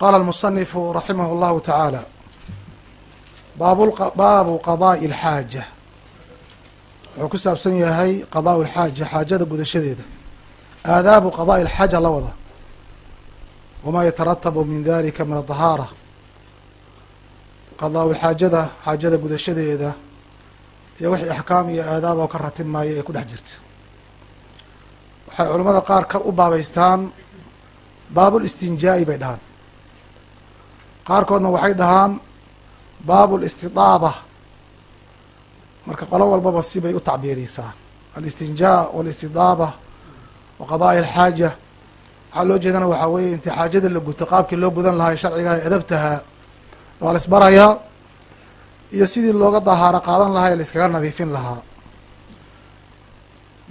qala almusanifu raximah llahu tacaala baabu qadaa'i alxaaja wuxuu ku saabsan yahay qadaau alxaaja xaajada gudashadeeda. aadaabu qada'i alxaaja la wada wamaa yataratabu min dalika min adahaara qadaa lxaajada xaajada gudashadeeda. iyo wixii axkaam iyo aadaab oo ka ratib maayo ee ku dhex jirta. waxay culamada qaar ka u baabaystaan baabul istinjaa'i bay dhahaan qaarkoodna waxay dhahaan baabul istidaaba. Marka qolo walbaba sibay u tacbiiriysaa alistinjaa walistidaaba wa qadaa'i alxaaja. Waxaa loo jeedana waxaa weeye intii xaajada la guto qaabkii loo gudan lahaa sharcigaha edabtahaa waa la isbarayaa iyo sidii looga dahaaro qaadan lahaa ee la iskaga nadiifin lahaa.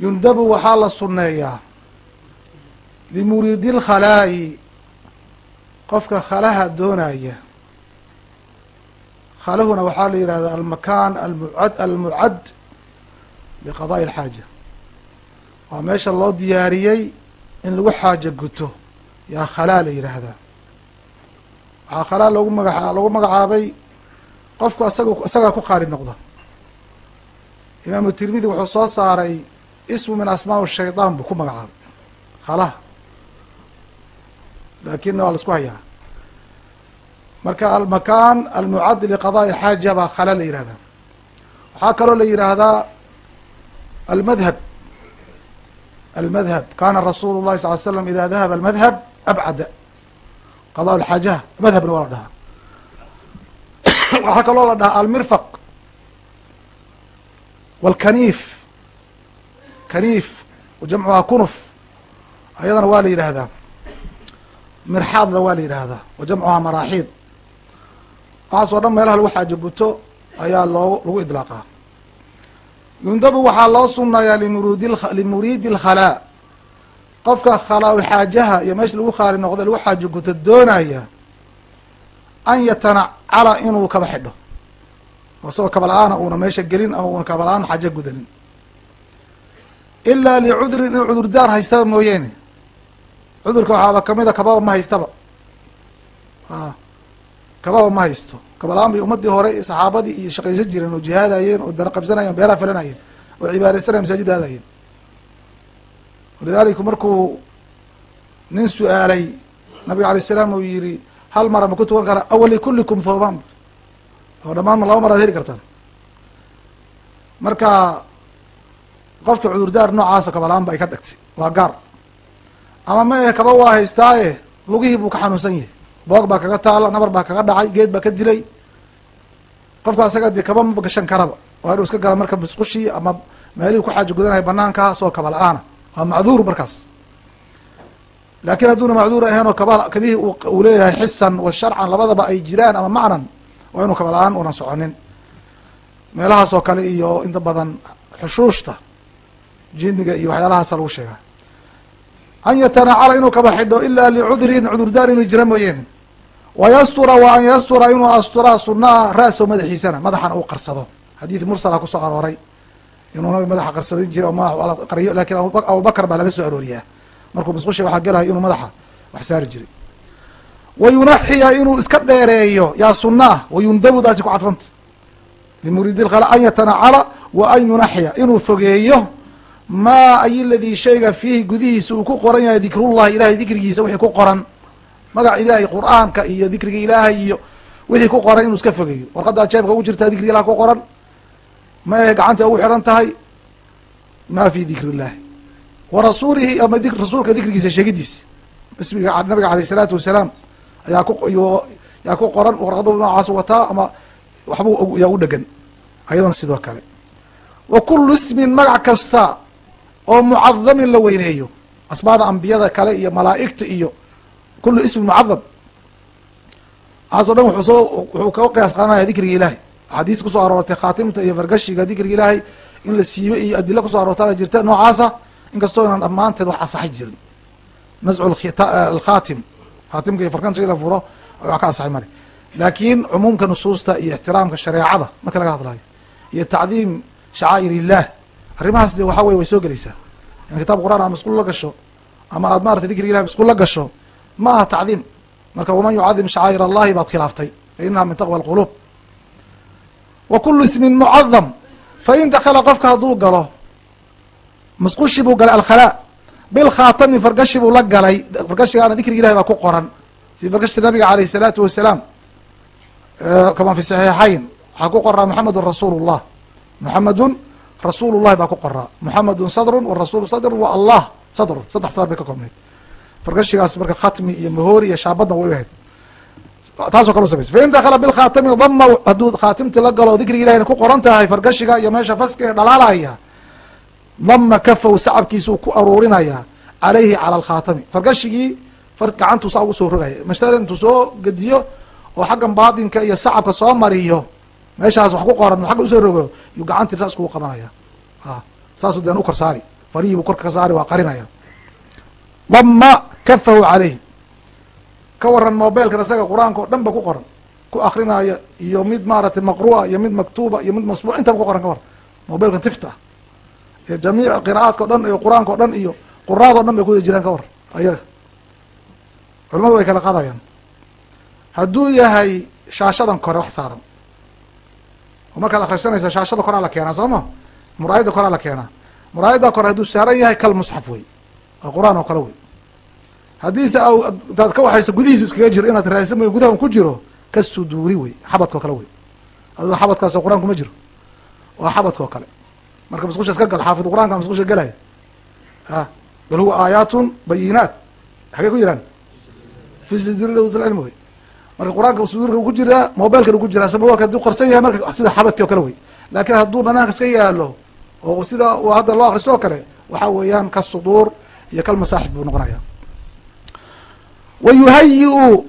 Yundabu waxaa la sunneeyaa limuriidi lkhalaa'i qofka khalaha doonaya. Khalahuna waxaa la yihahdaa almakaan almucad almucad liqadaa'i alxaaja. Waa meesha loo diyaariyey in lagu xaaja guto. Yaa khalaa la yidhaahdaa waxaa khalaa logu magaa lagu magacaabay qofku asaga isagaa ku qaali noqda. Imaamu tirmidi wuxuu soo saaray ismu min asmaa shaydaan buu ku magacaabay. Khala lakinna waa la isku hayaa marka almakaan almucad liqadaa'i xaaja baa khala la yihahdaa waxaa kaloo la yidhaahdaa almadhab almadhab kana rasuulu llahi sal l slam ida dahaba almadhab abcada qadaa lxaajaha madhabna waa la dhahaa waxaa kaloo la dhahaa almirfaq walkaniif kaniif jamcuhaa kunuf ayadana waa la yidhaahdaa mirxaadna waa la yidhaahdaa wa jamcuhaa maraaxiid. Waxaasoo dhan meelaha lagu xaajo guto ayaa loo lagu idlaaqaa. Yundabu waxaa loo sunnayaa limuriidi alkhalaa qofka khalaa xaajaha iyo meesha lagu khaali noqdo lagu xaajo guto doonaya an yatanacala inuu kaba xidho. Isagoo kaba la'aana uuna meesha gelin ama uuna kaba la'aan xaajo gudanin. Ilaa licudrin inuu cudurdaar haystaba mooyeene cudurka waxaaba kamida kababa ma haystaba. A kababa ma haysto. Kaba la'aan bay ummadii hore saxaabadii iyo shaqaysan jireen oo jihaadayeen oo dana qabsanayeen beeraha falanayeen oo cibaadaysanaya masaajid aadayeen. Walidaliku markuu nin su'aalay nabiga alay salaam uu yihi hal mara ma ku tukan karaa? Aw likulikum thooban oo dhamaan ma laba maraad heli kartaan. Marka qofka cudurdaar noocaasa kabala-aan ba ay ka dhagtay. Waa gaar ama ma kaba waa haystaaye? Lugihii buu ka xanuunsan yahay. Boog baa kaga taala nabar baa kaga dhacay geed baa ka dilay. Qofka asaga dee kaba ma gashan karaba. Waa inuu iska gala marka musqushii ama meelihii ku xaajo gudanaya banaanka soo kaba la'aana. Waa macduur markaas. Laakiin hadduuna macduur ahayn oo kaba kabihii uu leeyahay xisan wa sharcan labadaba ay jiraan ama macnan waa inuu kaba la'aan unan soconin. Meelahaas oo kale iyo inta badan xushuushta jiniga iyo waxyaalahaasa lagu sheegaa an yatanacala inuu kaba xidho ilaa licudrin cudurdaar inuu jira mooyeene wayastura wa an yastura inuu astura sunaa ra-so madaxiisana madaxana uu qarsado xadiid mursala ku soo arooray inuu nabi madaxa qarsadin jiray oo madax qariyo laakiin abubakar baa laga soo arooriyaa markuu musqusha waxaa gelayo inuu madaxa wax saari jiray wa yunaxiya inuu iska dheereeyo yaa sunaa wayundabu daasi ku cadfanta limuriidi lkhala an yatanacala wa an yunaxiya inuu fogeeyo maa ay ladii shayga fiihi gudihiisa uu ku qoran yahay dikrullahi ilahay dikrigiisa wixii ku qoran. Magac ilaahay qur'aanka iyo dikriga ilaahay iyo wixii ku qoran inuu iska fogeeyo. Warqaddaa jeebka ugu jirtaa dikriga ilah ku qoran ma ahe gacantay ugu xidhan tahay? Ma fi dikri illahi wa rasuulihi ama rasuulka dikrigiisa sheegidiisa ismiga nabiga aleyh isalaatu wasalaam ayaa ku yaa ku qoran warqada noocaas wataa ama waxba yaa u dhegan. Ayadona sidoo kale. Wa kullu ismin magac kasta oo mucadamin la weyneeyo. Asmaada ambiyada kale iyo malaa'igta iyo kullu ismin mucadam waxaaso dhan wuxuu soo wuxuu kaga qiyaas qaadanaya dikriga ilaahay axaadiis ku soo aroortay khaatimta iyo fargashiga dikriga ilaahay in la siibo iyo adilo ku soo aroortaa jirta noocaasa inkastoo inaan dhammaanteed wax asaxi jirin. Nascu alkhaatim khaatimka iyo farkanshii la furo wax ka asaxay male laakiin cumuumka nusuusta iyo ixtiraamka shareecada marka laga hadlayo iyo tacdiim shacaa'ir illah arrimahaas de waxaa weye way soo gelaysaa. In kitaab qur'aan aad masquul la gasho ama aad maratay dikriga ilahi masquul la gasho ma aha tacdiim. Marka waman yucadim shacaa'ir allahi baad khilaaftay. Fa inaha min taqwa alquluub wa kulu ismin mucadam fain dakala qofka hadduu galo masqushi buu galay alkhalaa. Bilkhaatami fargashi buu la galay. Fargashigaana dikriga ilahi baa ku qoran. Si fargashi nabiga alayh الsalaatu wasalaam kama fi saxiixayn waxaa ku qoraa muxamedun rasuulu llah muxamedun rasuulu llahi baa ku qoraa muxamedun sadrun warasulu sadrun wa allah sadrun saddex sadar bay ka koobnayd fargashigaas marka khatmi iyo mahoori iyo shaabadna way ahayd. Taasoo kale samaysa fain dakala bilkhaatami dama hadduu khaatimti la galo dikriga ilahina ku qoran tahay fargashiga iyo meesha faska ee dhalaalaya dama kafow sacabkiisuu ku aruurinaya calayhi cala alkhaatami fargashigii gacantuu saa ugu soo rogaya. Mashtaran intuu soo gediyo oo xaggan baatinka iyo sacabka soo mariyo meeshaas wax ku qoran agga u soo rogo yuu gacantii saas kugu qabanaya. Saasuu deen u kor saari farihii buu korka ka saari waa qarinaya. Dama kafahu calayhi. Ka waran mobilkan isaga qur'aanka o dhan ba ku qoran ku akrinaya iyo mid maaragtay maqru'a iyo mid maktuuba iyo mid masbuuc intaba ku qoran ka waran mobilkan tifta. Ah iyo jamiic qira'aadka o dhan iyo qur'aanka o dhan iyo quraado dhan bay kuwada jiraan ka waran ayaga culimadu way kala qaadayaan. Hadduu yahay shaashadan kore wax saaran markaad akhrisanaysa shaashada koraa la keenaa soo ma? Muraayadda koraa la keenaa. Muraayadda kore hadduu saaran yahay kal musxaf wey oo qur'aan oo kale wey haddiise daad ka waxaysa gudihiisu iskaga jiro inaad raadsan may gudaha ku jiro ka suduuri wey xabadka oo kale wey adigo xabadkaasoo qur'aan kuma jiro waa xabadka oo kale. Marka masqusha iska gal xaafid qur'aanka masqusha galaya a bal huwa aayaatun bayinaat xagee ku jiraan? Fi sidrilcilmi wey marka qur'aanka suduurka ku jiraa mobilkan ku jiraa mobilka haduu qarsan yahay marka sida xabadki o kale wey. Laakiin hadduu banaanka iska yaalo oo sida hadda loo akristo oo kale waxa weeyaan ka suduur iyo kal masaaxib buu noqonaya wa yuhayi-u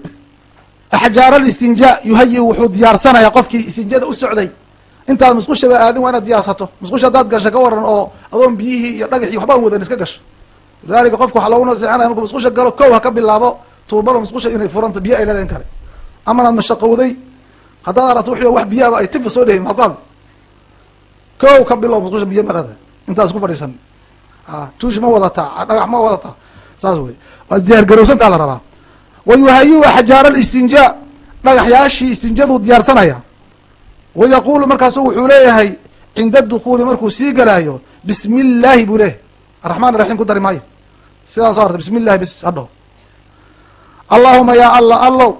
axjaar alistinjaa yuhayi wuxuu diyaarsanaya qofkii istinjada u socday. Intaad musqushaba aadin waa inaad diyaarsato. Musqusha haddaad gasho ka waran oo adoon biyihii iyo dhagaxii waxbaan wadan iska gasho. Lidalika qofka waxaa loogu naseexanaya markuu musqusha galo kow ha ka bilaabo tuubada musqusha inay furanta biyo ay leedahay kale amanaad mashaqowday haddaad aragto wixii wax biyaaba ay tifa soo ku hadli kow ka bilow musqusha biyo ma leedahay intaas ku fadhiisan. A tuush ma wadataa dhagax ma wadataa saas wey waa diyaargarowsantaa la rabaa. Wa yuhayi-u axjaar alistinjaa dhagaxyaashii istinjaduu diyaarsanaya. Wa yaquulu markaasu wuxuu leeyahay cinda dukuuli markuu sii galaayo bismi illaahi buu leeyahay. Araxmaan iraxiim ku dari maayo. Sidaas horta bismi illahi bis hadho allahuma yaa allah allow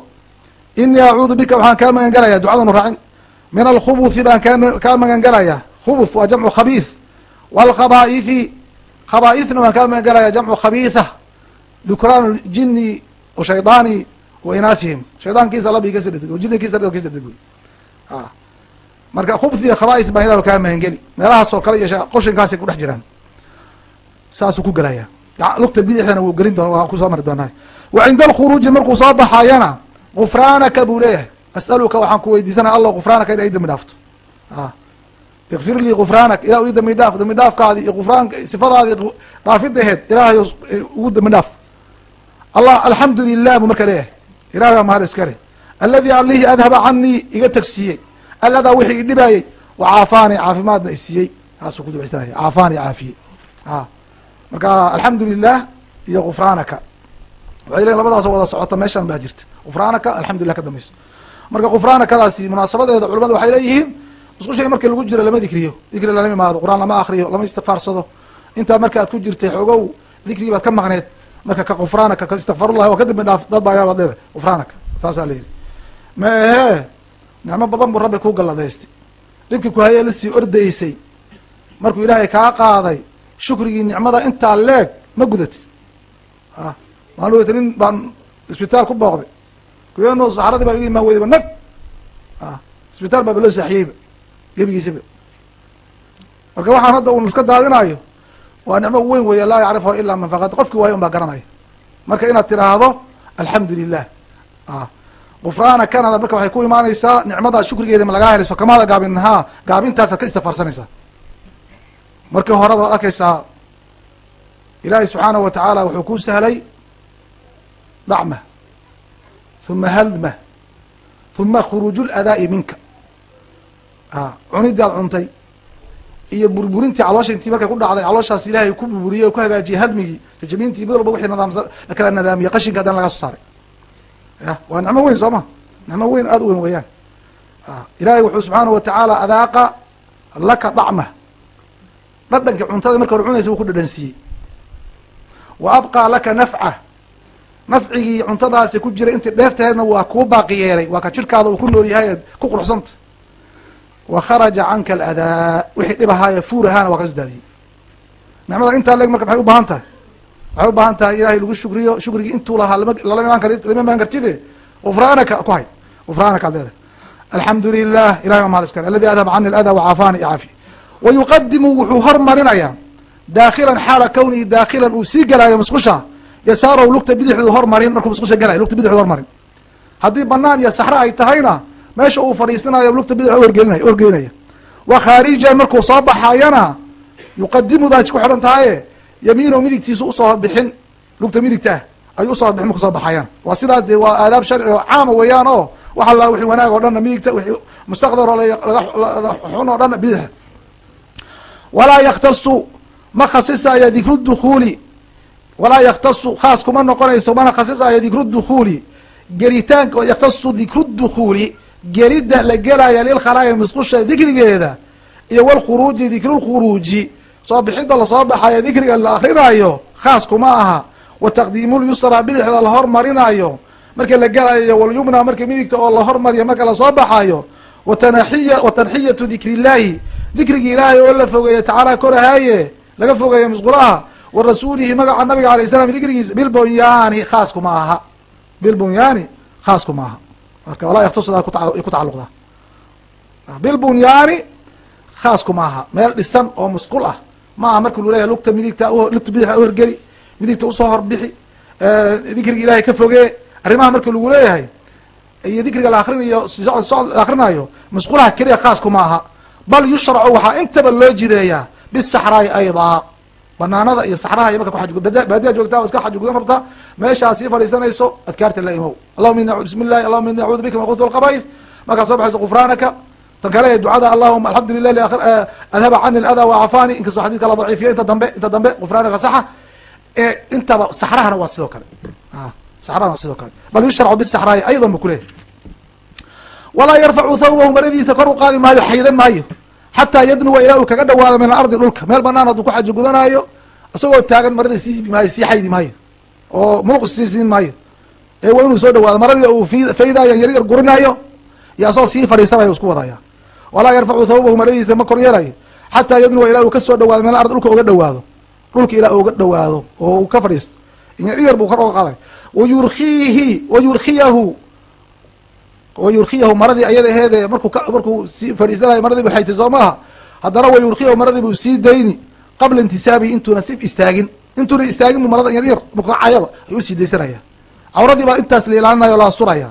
inii acuudu bika waxaan kaa magan gelayaa ducadanu raacin. Min alkhubuthi baan kaa magan gelayaa khubuth waa jamcu khabiith. Waalkhabaa'ithi khabaaithna waan kaa magan gelayaa jamcu khabiitha. Dukraan ljini shaydaani wa inaafihim shaydaankiisa labii ka sadheg jinikiisa ka a marka khubthi iyo khabaaith baan ilah kaa magan geli meelahaasoo kale iyo qoshinkaasay kudhex jiraan. Saasuu ku gelayaa lugta bidixdana wuu gelin doon waa ku soo mari doonaa. Wa cinda alkhuruuji markuu soo baxayana gufraanaka buu leeyahay as'aluka waxaan ku weydiisanaya allah gufraanaka ina dambi dhaafto ikfir lii gufraanak ilah ii dambi dhaaf dambi dhaafkaadi iyo gufraanka sifadaadi dhaafidaheed ilaahay ugu dambi dhaaf allah alxamdu lilah buu marka leeyahay ilahay baa mahad iska leh aladi allihii adhaba canii iga tagsiiyey alladaa wixii idhibaayey wa caafaanii caafimaadna isiiyey kaasuu ku duceysanaya caafaanii caafiyey marka alxamdu lilah iyo gufraanaka waxay leeyiin labadaasoo wada socota meeshan baa jirta gufraanaka alxamdulilah ka dambayso. Marka gufraanakadaasi munaasabadeeda culamada waxay leeyihiin musqushay markii lagu jiro lama dikriyo. Dikri lama imaado qur'aan lama akriyo lama istikfaarsado intaa marka aad ku jirtay xoogow dikrigii baad ka maqneed marka ka gufraanaka ka istikfarullahi waa ka dambi dhaaf dad baa yaabad leedahay gufraanaka taasaa layidhi ma ahee nicmo badan buu rabbi ku galladaystay. Dhibkii ku hayee la sii ordaysay. Markuu ilaahay kaa qaaday shukrigii nicmada intaa leeg ma gudati a maalin weyta nin baan isbitaal ku booqday kuweeno saxaradii baa iga imaan weydayba nag. A isbitaal baaba loo saaxiyeyba gebigiisaba marka waxaan hadda un iska daadinayo waa nicmo weyn weeye laa yacrifuha ilaa man faqad. Qofkii waayo un baa garanaya. Marka inaad tiraahdo alxamdu lilah a gufraana canada marka waxay ku imaanaysaa nicmadaa shukrigeeda ma lagaa helayso kamaada gaabin ha gaabintaasaad ka istikfaarsanaysaa markii hore baad arkaysaa ilaahay subxaanahu wa tacaala wuxuu ku sahlay dhacma huma haldma. Huma khuruuju ladaa'i minka. Cunidii aad cuntay iyo burburintii caloosha intii markay ku dhacday calooshaas ilaahay ku burburiyey oo ku hagaajiyey hadmigii jajabintii mid walba wixii nadaamsa lakala nadaamiyey qashinka haddana laga soo saaray. Ya waa nicmo weyn soo ma? Nicmo weyn aada u weyn weeyaan. Ilaahay wuxuu subxaanahu watacaala adaaqa laka dacma. Dhadhanki cuntada marka hore cunaysa wuu ku dhadhansiiyey wa abqaa laka nafca nafcigii cuntadaasi ku jiray intii dheeftaheedna waa kuu baaqi yeelay. Waa ka jidhkaada uu ku nool yahay eed ku quruxsanta wa kharaja canka aladaa. Wixii dhib ahaaye fuur ahaana waa ka soo daadiyey nicmada intaa leeg marka maxay u baahan tahay? Waxay u baahan tahay ilahay lagu shukriyo shukrigii intuu lahaa lama imaan kar lama imaan kartide gufraanaka ku hay gufraanaka ad alxamdu lilah ilahay waa mahad iskale aladi adhaba cani aladaa wacaafaani icaafi wa wuxuu hormarinayaa. Daakilan xaala kawnihi daakilan uu sii gelaayo musqusha yasaarow lugta bidixdu hormarin markuu musqusha gelayo lugta bidixdu hormarin. Haddii banaan iyo saxre ay tahayna meesha uu fadhiisanayo lugta bidix horgelinay horgelinaya wa khaarijan markuu soo baxayana yuqadimudaasi ku xidhan tahaye yamiino midigtiisu u soo horbixin lugta midigta ah ayuu u soo horbixin marku soo baxayaan waa sidaas dee waa aadaab sharci oo caama weeyaan oo wax alla wixii wanaag oo dhanna midigta wixii mustaqdar oo xun oo dhanna bidix. Walaa yaktasu ma khasisaya dikru dukuuli walaa yaktasu khaas kuma noqonayso mana khasisaya dikru dukuuli gelitaanka yaktasu dikru dukuuli gelidda la gelaya lilkhalaaya musqusha dikrigeeda iyo walkhuruuji dikrulkhuruuji soo bixidda la soo baxayo dikriga la akrinayo khaas kuma aha. Wa taqdiimulyusra bidixda la hormarinayo. Marka la gelayo walyumna marka midigta oo la hormariyo marka la soo baxayo. Watanaxiya wa tanxiyatu dikri illaahi dikrigi ilaahay oo la fogeeye tacaala korahaaye laga fogeeye musqulaha wa magaca nabiga alay slam dikrigiisa bilbunyaani khaas kuma aha. Bilbunyaani khaas kuma aha. Marka walaa yaktasda ku tacaluqdaa bilbunyaani khaas kuma aha. Meel dhisan oo musqul ah. Ma aha marka lu leeyahay lugta midigta lugta bidixa uhorgeli midigta u soo horbixi dikriga ilaahay ka fogee arrimaha marka lagu leeyahay iyo dikriga la akrinayo socod la akrinayo musqulaha keliya khaas kuma aha. Bal yushracu waxaa intaba loo jideeyaa bisaxraai aydaa banaanada iyo saxraha iyo marka kuxajgu baadiya joogtaa o iska xajgudan rabtaa meeshaad sii fadhiisanayso adkaarta la imow. Allahuma ini bismi llahi allahuma ini acuudu bika min alkhubuthi walqabaith. Markaad soo baxayso gufraanaka tan kale ducada allahuma alxamdu lilah adhaba cani aladaa wacafani inkastoo xadidka la daciifiyo inta dambe inta dambe gufraanaka saxa. Ee intaba saxrahana waa sidoo kale. Saxrahana waa sidoo kale. Bal yushracu bisaxraai aydan ba kuleeyahy walaa yarfacu thawbahu maradiisa kor u qaadi maayo xaydan maayo xataa yadnuwa ilaa uu kaga dhawaado min alardi dhulka. Meel banaan hadduu ku xaji gudanaayo isagoo taagan marada sii maayo sii xaydi maayo. Oo muluq sii siin maayo. Ee waa inuu soo dhawaado maradii uu faydaayo yar yar gurinaayo iyo asagoo sii fadhiisanaya isku wadaya. Walaa yarfacu thawbahu maradiisa ma kor yeelayo. Xataa yadnuwa ilaa uu ka soo dhawaado min alardi dhulka uga dhawaado. Dhulka ilaa uga dhawaado oo uu ka fadhiisto. Yar buu kor oga qaaday wayurkiihi wayurkiyahu wayurkiyahu maradii ayada aheede markuu markuu sii fadhiisanayo maradii bu xaytay soo maaha. Haddana wayurkiyahu maradii buu sii dayni qabla intisaabihi intuuna si istaagin. Intuuna istaagin bu marada yar yar markuu kacayaba ayuu u sii daysanaya. Cawradii baa intaas la ilaalinayo la asturaya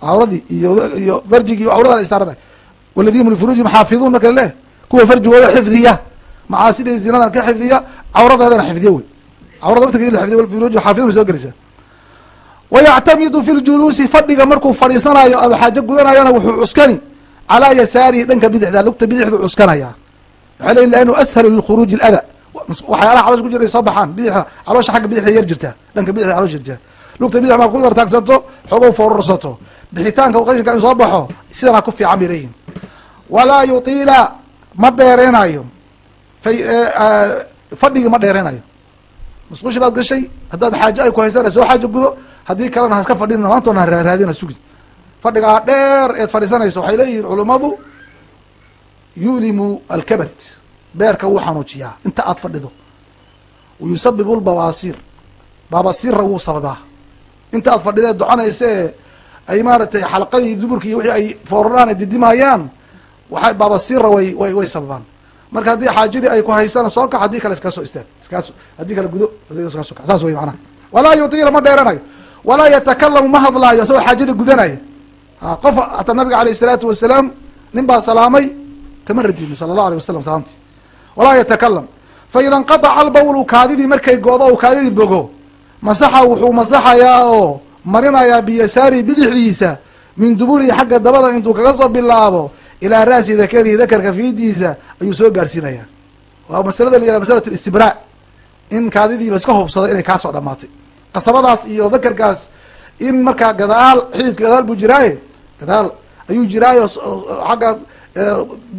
cawradii iyo iyo farjigii iyo cawrada la istaaranaya waladiina lifuruujihim xaafiduun marka leh kuwa farjigooda xifdiya. Macaasida zinadan ka xifdiya cawradeedana xifdiya wey. Cawrada laftigeeda la xifdiya walfuruuji xaafidun soo gelaysaa wayactamidu fi ljuluusi fadhiga markuu fadhiisanayo ama xaajo gudanayana wuxuu cuskani calaa yasaarihi dhanka bidixda lugta bidixdu cuskanaya waxay leyi lanu ashalu lilkhuruuji lada waxyaalaha caloosha ku jira soo baxaan bidixda caloosha xagga bidixda yar jirtaa dhanka bidixda caloosha jirtaa lugta bidix maa ku yartaagsato xoogow foorarsato bixitaanka qashinka in soo baxo sidanaa ku fiican bay leeyihiin walaa yutiila ma dheereynayo fadhigii ma dheereynayo musqushi baad gashay haddaad xaajo ay ku haysana soo xaajo gudo haddii kalena haska fadhin maantoona raaraadina sugi. Fadhigaa dheer eed fadhiisanayso waxay leeyihiin culummadu yulimu alkabad beerka wuu xanuujiyaa inta aad fadhido. Wayusabibu lbawaasiir baabasiirra wuu sababaa. Inta aad fadhideed doconaysa ee ay maaragtay xalqadii duburki iyo wixii ay fooraraan ay didimayaan waxay baabasiirra way way way sababaan. Marka haddii xaajadii ay ku haysana soo kax haddii kale iskaga soo istaag iskaga so haddii kale gudo saas wey macnaha. Walaa yutiila ma dheeranayo walaa yatakalamu ma hadlaayo isagoo xaajada gudanaya. Qof hataa nabiga alayh isalaatu wasalaam nin baa salaamay kama radidin sala allahu alay wasalam salaamtii. Walaa yatakalam fa ida inqataca albawlu kaadidii markay go-do o kaadidii bogo. Masaxa wuxuu masaxayaa oo marinayaa biyasaari bidixdiisa min duburihi xagga dabada intuu kaga soo bilaabo ilaa ra'si dakarihi dakarka fiidiisa ayuu soo gaarsiinayaa. Waa masalada la yihah masalat istibraa. In kaadidii laiska hubsado inay kaasoo dhamaatay qasabadaas iyo dakarkaas in markaa gadaal xididka gadaal buu jiraaye. Gadaal ayuu jiraayo xagga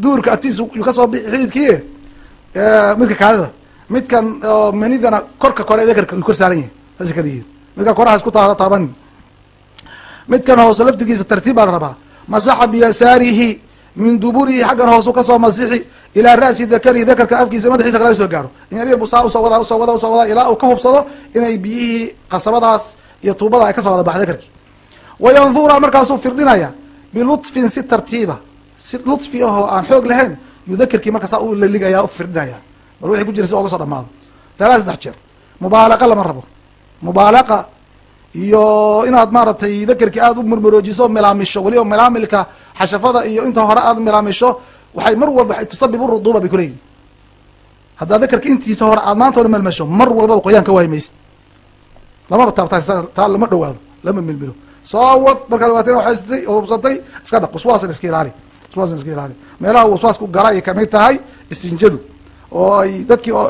duurka agtiisa yuu ka soo bixi xididkii midka kaadida. Midkan manidana korka kore dakarka uu kor saaran yahay. Saasay kala yihiin midkan koraha isku taa taabanin midkan hoose laftigiisa tartiib baa la rabaa. Masaxa biyasaarihi min duburihi xaggan hoosu ka soo masixi ilaa ra'si dakarihi dakarka afkiisa madaxiisa kalaga soo gaaro. Inyar busaa u soo wadaa u soo wadaa u soo wadaa ilaa uu ka hubsado inay biyihii qasabadaas iyo tuubada ay ka soo wada baxda dakarkii. Wayandura markaasuu firdhinaya bilutfin si tartiiba. Si lutfi ahoo aan xoog lahayn yuu dakarkii markaasaa u laligaya firdhinaya. Bal wixii ku jira si oga soo dhamaado. Talaa saddex jeer. Mubaalaqa lama rabo. Mubaalaqa iyo inaad maaragtay dakarkii aada u murmaroojiso milaamisho. Weliba milaamilka xashafada iyo inta hore aad milaamisho waxay mar walba waxay tusabibu ruduuba bay kuleeyihin haddaad dakarka intiisa hore aad maanta hore melmasho mar walbaba qoyaan ka waayi maysid lamaba taabtaa taa lama dhawaado lama milmilo. Soo wad markaad ogaatay ina waysatay oo hubsatay iska dhaq waswaasan iska ilaali waswaasan iska ilaali. Meelaha waswaasku gala ay ka mid tahay istinjadu oo ay dadkii oo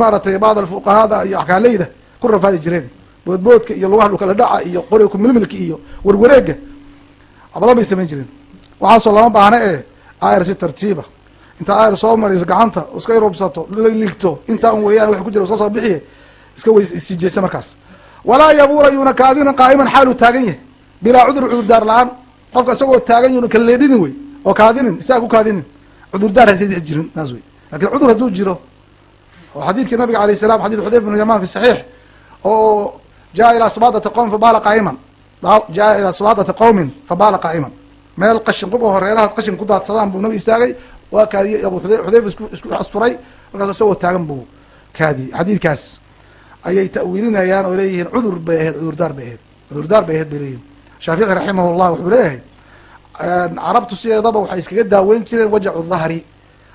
maaragtay bacd alfuqahada iyo axkaaleyda ku rafaadi jireen. Boodboodka iyo lugaha dhulkala dhaca iyo qoriga kumilmilka iyo warwareega badan bay samayn jireen. Waxaasoo lama baahna ee ayr si tartiiba. Intaa ayr soo mariso gacanta iska irubsato ligto intaa un weeyaan wax ku jira soo soo bixiye iska wey markaas. Walaa yabuula yuuna kaadinan qaa'iman xaaluu taagan yahay. Bilaa cudur cudurdaar la'aan. Qofka isagoo taagan yuuna kala leedhinin wey oo kaadinin isaga ku kaadinin. Cudurdaar haysa jirin taas wey laakiin cudur hadduu jiro oo xadiidkii nabiga alayh salam xadid xudayf bn yaman fi saxiix oo jaa ilaa subaadati qowmin fabaala qaa'iman. Jaa ilaa subaadati qowmin fabaala qaa'iman meel qashin quba horeeraha qashin ku daadsadaan buu nabi istaagay. Waa kaadiyey abu xudayfa isku asturay markaas isagoo taagan buu kaadiyey xadiidkaas ayay ta'wiilinayaan oo leeyihiin cudur bay ahayd cudurdaar bay ahayd. Cudurdaar bay ahayd bay leeyihiin shaafici raximah llah wuxuu leeyahay carabtu sideedaba waxay iskaga daaweyn jireen wajacu dhahri.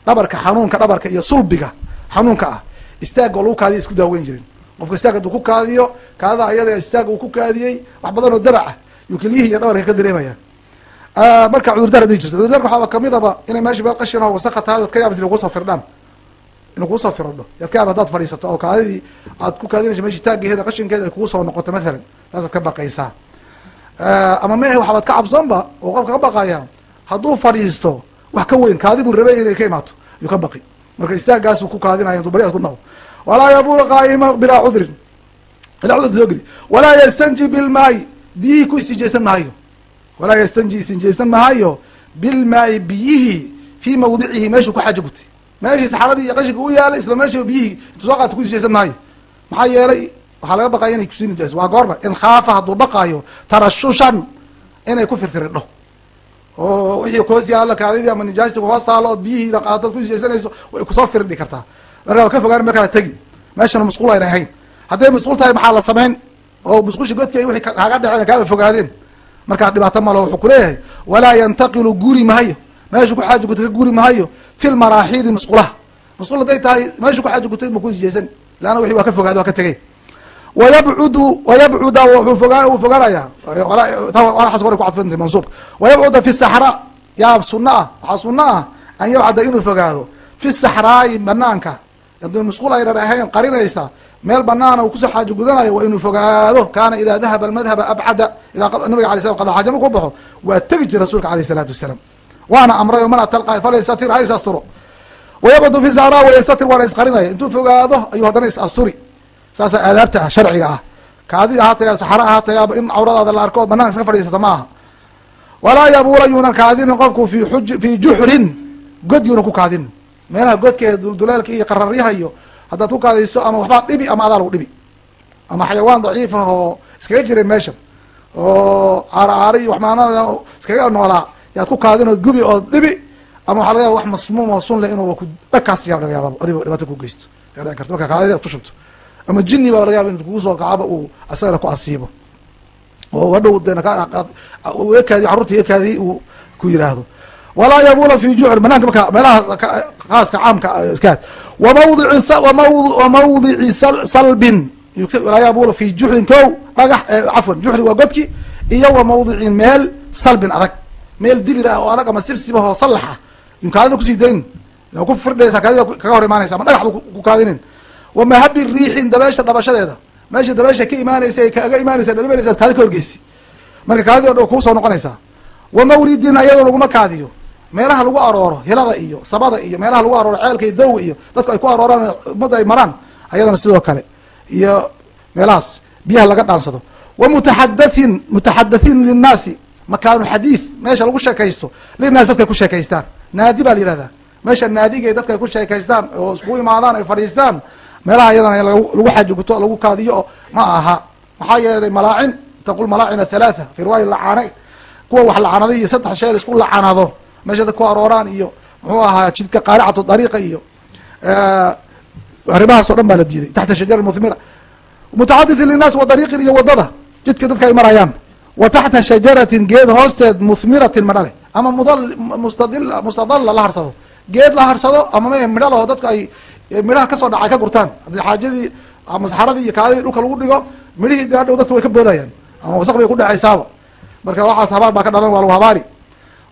Dhabarka xanuunka dhabarka iyo sulbiga xanuunka ah istaagga oo lagu kaadiya isku daaweyn jireen. Qofka istaag hadduu ku kaadiyo kaadada ayada istaagga uu ku kaadiyey wax badan oo dabac ah yuu keliyihii iyo dhabarka ka dareemaya marka cudurdaar haday jirto. Cudurdaarka waxaaba kamidaba inay meesha meel qashin oo tahay od ka yaabas ina ku soo firdhaan. Inuu kuusoo firdho. Yaad ka yaab hadaad fadhiisato oo kaadidii aad ku kaadinaysa meshi taaggeeda qashinkeeda ay kugu noqoto mathalan taasaad ka baqaysaa. Ama mehe waxabaad ka cabsanba oo qofka ka baqaya hadduu fadhiisto wax ka weyn kaadi buu rabay inay ka imaato yuu ka baqi. Marka istaaggaasuu ku kaadinaya intuu bari ku nabo walaa yabula qaa'ima bilaa cudrin. Bilaa cudr soo geli. Walaa yastanji bilmaayi biyihii ku isijeysan mahayo walaa yastanji isinjeysan mahayo bilmaayi biyihii fii mawdicihi meeshuu ku xaaja gutay meeshii saxaradii iyo qashinka u yaalay isla meesha biyihii intuu soo qaata ku isijeysan maayo maxaa yeelay waxaa laga baqaya inay kusiini jayso waa goorma in khaafa hadduu baqaayo tarashushan inay ku firfiridho. Oo wixii koos yaalo kaadidii ama nijaasti hoos taalo ood biyihii qaatood ku isijeysanayso way ku soo firdhi kartaa. Markaa ka fogaan markaa tegi. Meeshana masquul ayna ahayn. Hadday masquul tahay maxaa la samayn? Oo masquulsha godkay wixii kaaga dhaceen kaaga fogaadeen markaa dhibaato malo wuxuu kuleeyahay walaa yantaqilu guri mahayo meeshu ku xaaji gutay ka guri mahayo fi lmaraaxiidi masqulaha masquul hadday tahay meeshu ku xaaji gutay ma ku isijeysan leanna wixii waa ka fogaade waa ka tegay wayabcudu wayabcuda wuxuu fogaa uu fogaanayaa walaxaas hore ku cadfantay mansuubka wayabcuda fi saxraa yaa sunna ah waxaa sunna ah an yabcada inuu fogaado. Fi saxraa'i banaanka masquul aynan ahayn qarinaysa meel banaana uu ku soo xaajo gudanayo waa inuu fogaado kaana idaa dahaba almadhaba abcada nabiga alay slam qada ku baxo waa tegi jira rasuulka aleyh isalaatu wasalaam. Waana amray man atalqa falyastatir ha is asturo. Wayabcudu fi saxraa wayastatir waana isqarinaya intuu fogaado ayuu haddana is asturi. Saasa aadaabta ah sharciga ah. Kaadi ahaataya saxaro ahaatayaaba in cawradaada la arko bananka iska fadhiisata ma walaa yabuula yuunan kaadinin qofku fi juxrin god yuunan ku kaadinin meelaha godkeeda dulduleelka iyo qararyaha iyo haddaad ku kaadayso ama waxbaa dhibi ama adaa lagu dhibi. Ama xayawaan daciif ah oo iskaga jiray meesha oo caaro iyo waxmaana iskaga noolaa yaad ku kaadin ood gubi ood dhibi ama waxaa laga yaba wax masmuum oo sun leh inuuba ku dhagkaas yaab laga yaaba adiba dhibaato ku geysto. Dhici karta marka kaadidi ad ku shubto. Ama jini baa laga yaba in kugu soo kacaba uu asagana ku asiibo. Oo hadhow dee ekaadi carruurta ekaadi uu ku yiraahdo. Walaa yabula fi jucr banaanka marka meelaha khaaska caamka iskaad wamawdici salbin walaa yabula fi juxrin ko dhagax cafwan juxri waa godki iyo wa mawdicin meel salbin adag meel dibir ah oo adag ama sibsibah oo sallax in kaadida ku sii dayn ku firdhaysa kaadida kaga hor imaanaysa ama dhagax ku kaadinin wamahabi riixin dabeesha dhabashadeeda meesha dabeesha ka imaanaysa ay kaaga imaanaysa dhalimanaysa kaadi ka horgeysi marka kaadidi o dhan kuusoo noqonaysaa wa mawridin ayadoo laguma kaadiyo meelaha lagu arooro hilada iyo sabada iyo meelaha lagu arooro ceelka iyo dawga iyo dadku ay ku arooraan ummadda ay maraan ayadana sidoo kale. Iyo meelahaas biyaha laga dhaansado. Wa mutaxadathin mutaxadathin linnaasi makaanu xadiid meesha lagu sheekaysto linnaas dadkay ku sheekaystaan. Naadi baa la yihahdaa meesha naadiga dadka ay ku sheekaystaan oo iskugu imaadaan ay fadhiistaan meelaha iyadana lagu xaaji guto lagu kaadiyo ma aha. Maxaa yeelay malaacin taqul malaacina thalaatha fi riwaaya lacaana kuwa wax lacanaday iyo saddex shee la isku lacanado meesha dad ku arooraan iyo muxuu ahaa jidka qaaricatu dariiqa iyo arrimahaas o dhan baa la diiday taxta shajara muthmira mutaxadithin linnaas wa iyo waddada jidka dadka ay marayaan. Wa taxta shajaratin geed hoosteed muthmiratin madha leh ama mudal mustadalla la harsado. Geed la harsado ama m midha dadku ay midhaha ka soo dhacay ka gurtaan. Haddii xaajadii ama iyo kaadidii dhulka lagu dhigo midhihii de hadhow dadka way ka boodayaan. Ama wasaq bay ku dhacaysaaba. Marka waxaas habaar baa ka dhalan waa lagu habaari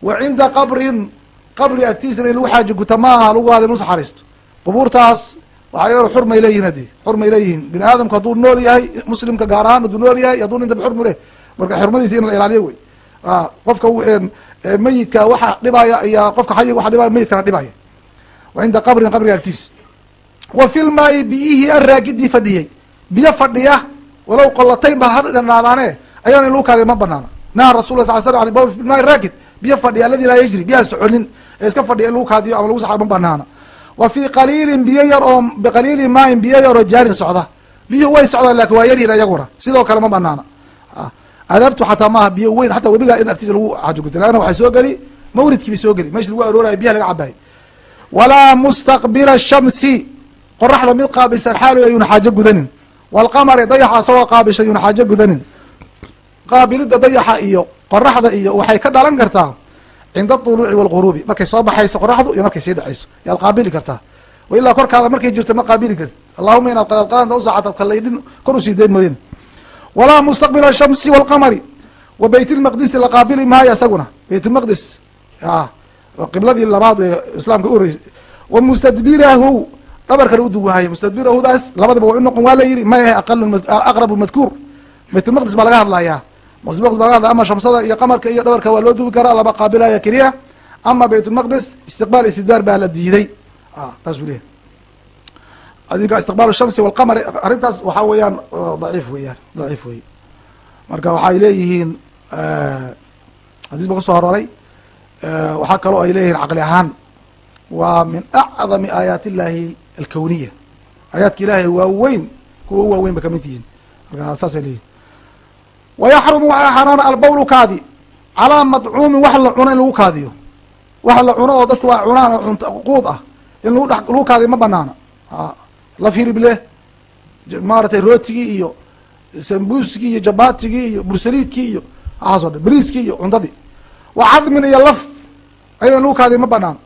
wa qabrin qabri agtiisana in lagu xaaji guta ma aha lagu haada inu saxariisto qubuurtaas waxaa xurmay leeyihiin hadi xurmay leeyihiin bini aadamku hadduu nool yahay muslimka gaar ahaan hadduu nool yahay hadduu dhinta xurmu leh marka xurmadiisa in la ilaaliyo wey. Qofka meyidka waxa dhibaya iyo qofka xayiga waxa dhibaya meyidkana dhibaya. Wa qabrin qabriga agtiis wa fi lmaai biyihii araagidii fadhiyey. Biyo fadhiya walow qolatayn ba ha dhanaadaane ayadana in kaadiya ma banaana. Naha rasul la sal slam an bawl raagid biyo fadhiya aladi laa yajri biyaha soconin ee iska fadhiya in lagu kaadiyo ama lagu saxo ma banaana. Wa fii qaliilin biyo yar oo biqaliili maayin biyo yar oo jaarin socda. Biyuhu way socdaan laakiin waa yaryihin iyaguna sidoo kale ma banaana. Adaabtu xataa maaha biyo weyn xataa webiga in agtiisa lagu xaajo guta leanna waxay soo geli mawridkii bay soo geli. Meshi lagu aroorayo biyaha laga cabaayay walaa mustaqbila shamsi. Qoraxda mid qaabilsan xaalo ayuuna xaajo gudanin. Walqamari dayaxa asagoo qaabilshan ayuuna xaajo gudanin qaabilida dayaxa iyo qoraxda iyo waxay ka dhalan kartaa cinda aduluuci walguruubi markay soo baxayso qoraxdu iyo markay sii dhacayso. Yaad qaabili kartaa. Ilaa korkaada markay jirto ma qaabili karti allahuma inaad qadalqaanta usaacataad kalaydhin kor u sii dayn mooyeen. Walaa mustaqbila ashamsi walqamari wa bayt lmaqdisi la qaabili maayo isaguna. Bayt lmaqdis qibladii labaad ee islaamka u horeysay wa mustadbirahu dhabarkana uduwahayo mustadbirahudaas labadaba waa unoqon waa la yidhi ma ahe aqrabu madkuur. Baytulmaqdis baa laga hadlayaa ama shamsada iyo qamarka iyo dhabarka waa loo duwi karaa laba qaabilaya keliya. Ama baytulmaqdis istiqbaal istidbaar baa la diiday. Taasuu leeyahy adinka istiqbaal shamsi walqamar arrintaas waxaa weeyaan daciif weeyaan daciif wey marka waxay leeyihiin xadiis ba ku soo arooray waxaa kaloo ay leeyihiin caqli ahaan waa min acdami aayaat illahi alkawniya. Aayaadka ilaahay waaweyn kuwa u waaweyn ba ka mid yihiin. Marka saasay leeyihiin wayaxrumu waxaa xaaraana albawlu kaadi calaa madcuumin wax la cuno in lagu kaadiyo wax la cuno oo dadku waa cunaan quud ah in lagu dh lagu kaadiyo ma banaana laf hirib leh maaratay rootigii iyo sambuuskii iyo jabaatigii iyo bursaliidkii iyo waxaas o dhan bariiskii iyo cuntadii wa cadmin iyo laf ayada in lagu kaadiyo ma banaano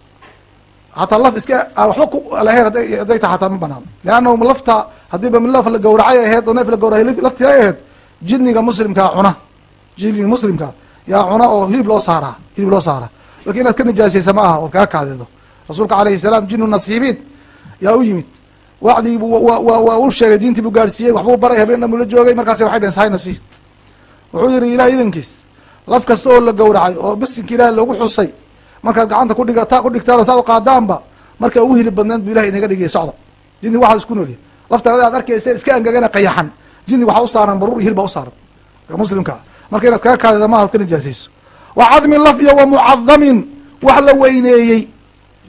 hataa laf iska waxba ku lahayn hadday tahay hataa ma banaano leannahu lafta haddiiba laf la gawracay aheyd oo neef la gawracay laftii ay aheyd jiniga muslimkaa cuna. Jiniga muslimka. Yaa cuna oo hilib loo saaraa hilib loo saaraa laakiin inaad ka nijaasaysa ma aha ood kaga kaadeedo rasuulka alayhi salaam jinu nasiibiin yaa u yimid. Wacdii bu waa u sheegay diintii buu gaarsiiyey waxbuu baray habeen dhan buu la joogay markaas waxay dheen sahayna si wuxuu yihi ilaah idankiis laf kasta oo la gawracay oo bisinka ilaah lagu xusay markaad gacanta kudhigata ku dhigtaan oo saa u qaadaanba marka ugu hilib badneed bu ilahay inaga dhigay socda. Jini waxaas isku noolyahy laftaada aad arkaysa iska angagana qayaxan jini waxaa usaaran baruur iyo hil baa usaaran muslimkaa marka inaad kaga kaadida maaha ad ka nijaasayso wa cadmin laf iyo wa mucadamin wax la weyneeyey.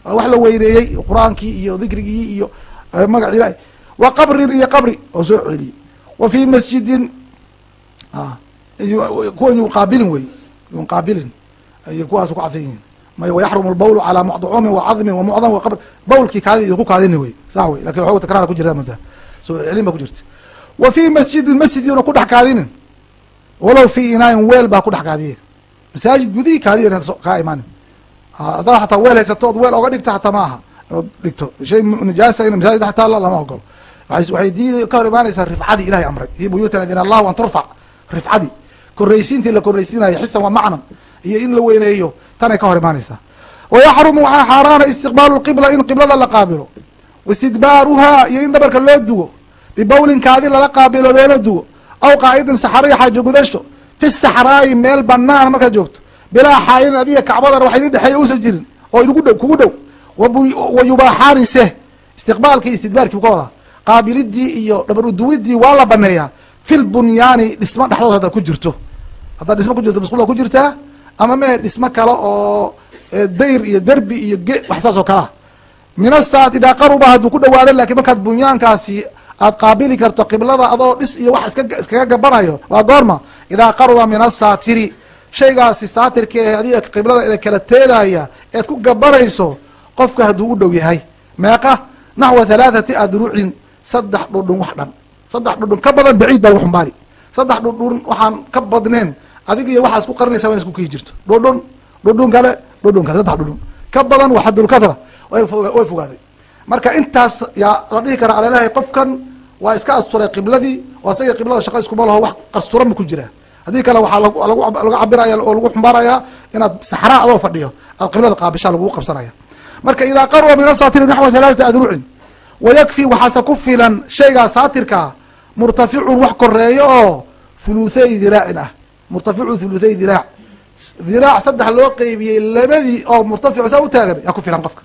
Wax la weyneeyey qur'aankii iyo dikrigii iyo magac ilahi wa qabrin iyo qabri oo soo celiyey. Wa fi masjidin kuwa yuqaabilin wey yuqaabilin ay kuwaas ku cadfan yihiin. May wayaxrumu lbawlu calaa maqducuumin wa cadmin wa mucdam wa qabr. Bawlkii kaadi ku kaadini wey sax wey laakiin waxoga takraara ku jirta mudda soo celcelin ba ku jirta wa fi masjidin masjid una ku dhex kaadinin. Walow fi inaayin weel baa ku dhex kaadiye masaajid gudihii kaadiya kaa imaanin haddaad xataa weel haysato ood weel oga dhigto xataa ma aha. Ood dhigto. Shay nijaasa in masaajid taalla lama ogolo waxay diid ka hor imaanaysaa rifcadii ilahay amray. Fi buyuutin adina allahu an turfac rifcadii korraysiintii la korraysiinayo xisan waa macnan. Iyo in la weyneeyo tanay ka hor imaanaysaa. Wayaxrumu waxaa xaaraana istiqbaalu lqibla in qiblada la qaabilo. Waistidbaaruhaa iyo in dhabarka loo dugo bibawlinkaadi lala qaabilo loola duwo aw qaa'idin saxaro iyo xaajo gudasho fi saxraayi meel banaan markaad joogto bilaa xaayilin adiga kacbadana wax idin dhexeeya uusan jirin oo inugu dhow kugu dhow wa yubaaxaani se istiqbaalkii istidbaarkii ka wadaa. Qaabilidii iyo dhabar uduwidii waa la baneeyaa fil bunyaani dhismo dhexdood haddaad ku jirto. Haddaad dhismo ku jirto masquula ku jirtaa ama mee dhismo kale oo dayr iyo derbi iyo ge wax saas oo kalea minasaad idaa qaruba hadduu ku dhawaado lakiin markaad bunyaankaasi aad qaabili karto qiblada adoo dhis iyo wax iska iskaga gabanayo waa goorma. Idaa qaruba min asaatiri shaygaasi saatirka ee adiga qiblada ina kala teedaya ead ku gabanayso qofka hadduu u dhow yahay. Meeqa naxwa halaathati adrucin saddex dhudhun wax dhan. Saddex dhudhun ka badan baciid baa lagu xumbaari saddex dhudhun waxaan ka badneen adiga iyo waxaa isku qarinaysa wa in isku kii jirto. Dhudhun dhudhun kale dhudhun kale saddex dhudhun. Ka badan waa xadulkatra way fogaaday marka intaas yaa la dhihi karaa alelahay qofkan waa iska asturay qibladii oo asaga qiblada shaqa iskuma laho wax qasturan bu ku jiraa haddii kale waxaa laga cabiraya oo lagu xumbaaraya inaad saxraa adoo fadhiyo aad qiblada qaabishaa lagugu qabsanaya. Marka idaa qaruba min asaatiri naxwa halaathati adrucin wayakfi waxaase ku filan shaygaa saatirkaa murtaficun wax koreeyo oo thuluthey diraacin ah. Murtaficu thuluthey diraac diraac saddex loo qeybiyey labadii oo murtaficu saa u taagan yaa ku filan qofka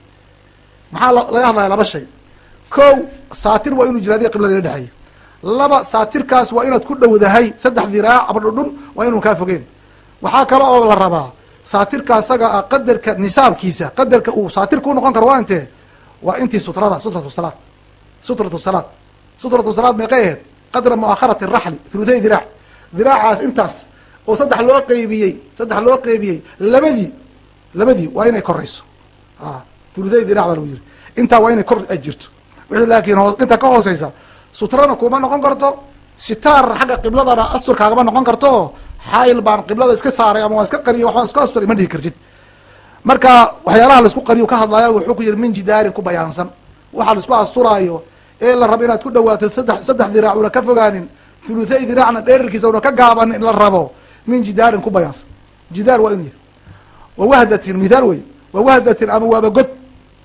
maxaa laga hadlaya laba shay. Ko saatir waa inuu jira adiga qiblada ila dhexeeya laba saatirkaas waa inaad ku dhowdahay. Saddex diraac ama dhudhun waa inuu kaa fogeen waxaa kale oo la rabaa saatirka asaga ah qadarka nisaabkiisa qadarka uu saatir ku noqon karo waa intee? Waa intii sutrada sutratu salaad. Sutratu salaad. Sutratu salaad meeqay ahayd? Qadra muakharati raxli thuluthey diraac diraacaas intaas oo saddex loo qeybiyey saddex loo qeybiyey labadii labadii waa inay korayso thuluthey dirac baa lagu yiri intaa waa inay kor jirto. Wixii laakiin hoo intaa ka hooseysa sutrana kuma noqon karto. Sitaar xagga qibladana asturkaagama noqon karto. Xaayil baan qiblada iska saaray ama waan iska qariyay waxbaan iska asturay ma dhihi kartid. Marka waxyaalaha la isku qariyo ka hadlaya wuxuu ku yiri min jidaarin ku bayaansan. Waxa la isku asturaayo ee la rabo inaad ku dhawaato saddex saddex diraac una ka fogaanin thuluthey diraacna dheerarkiisa una ka gaabanin in la rabo. Min jidaarin ku bayaansan. Jidaar waa inu yahay wa wahdatin mithaal wey wa wahdatin ama waaba god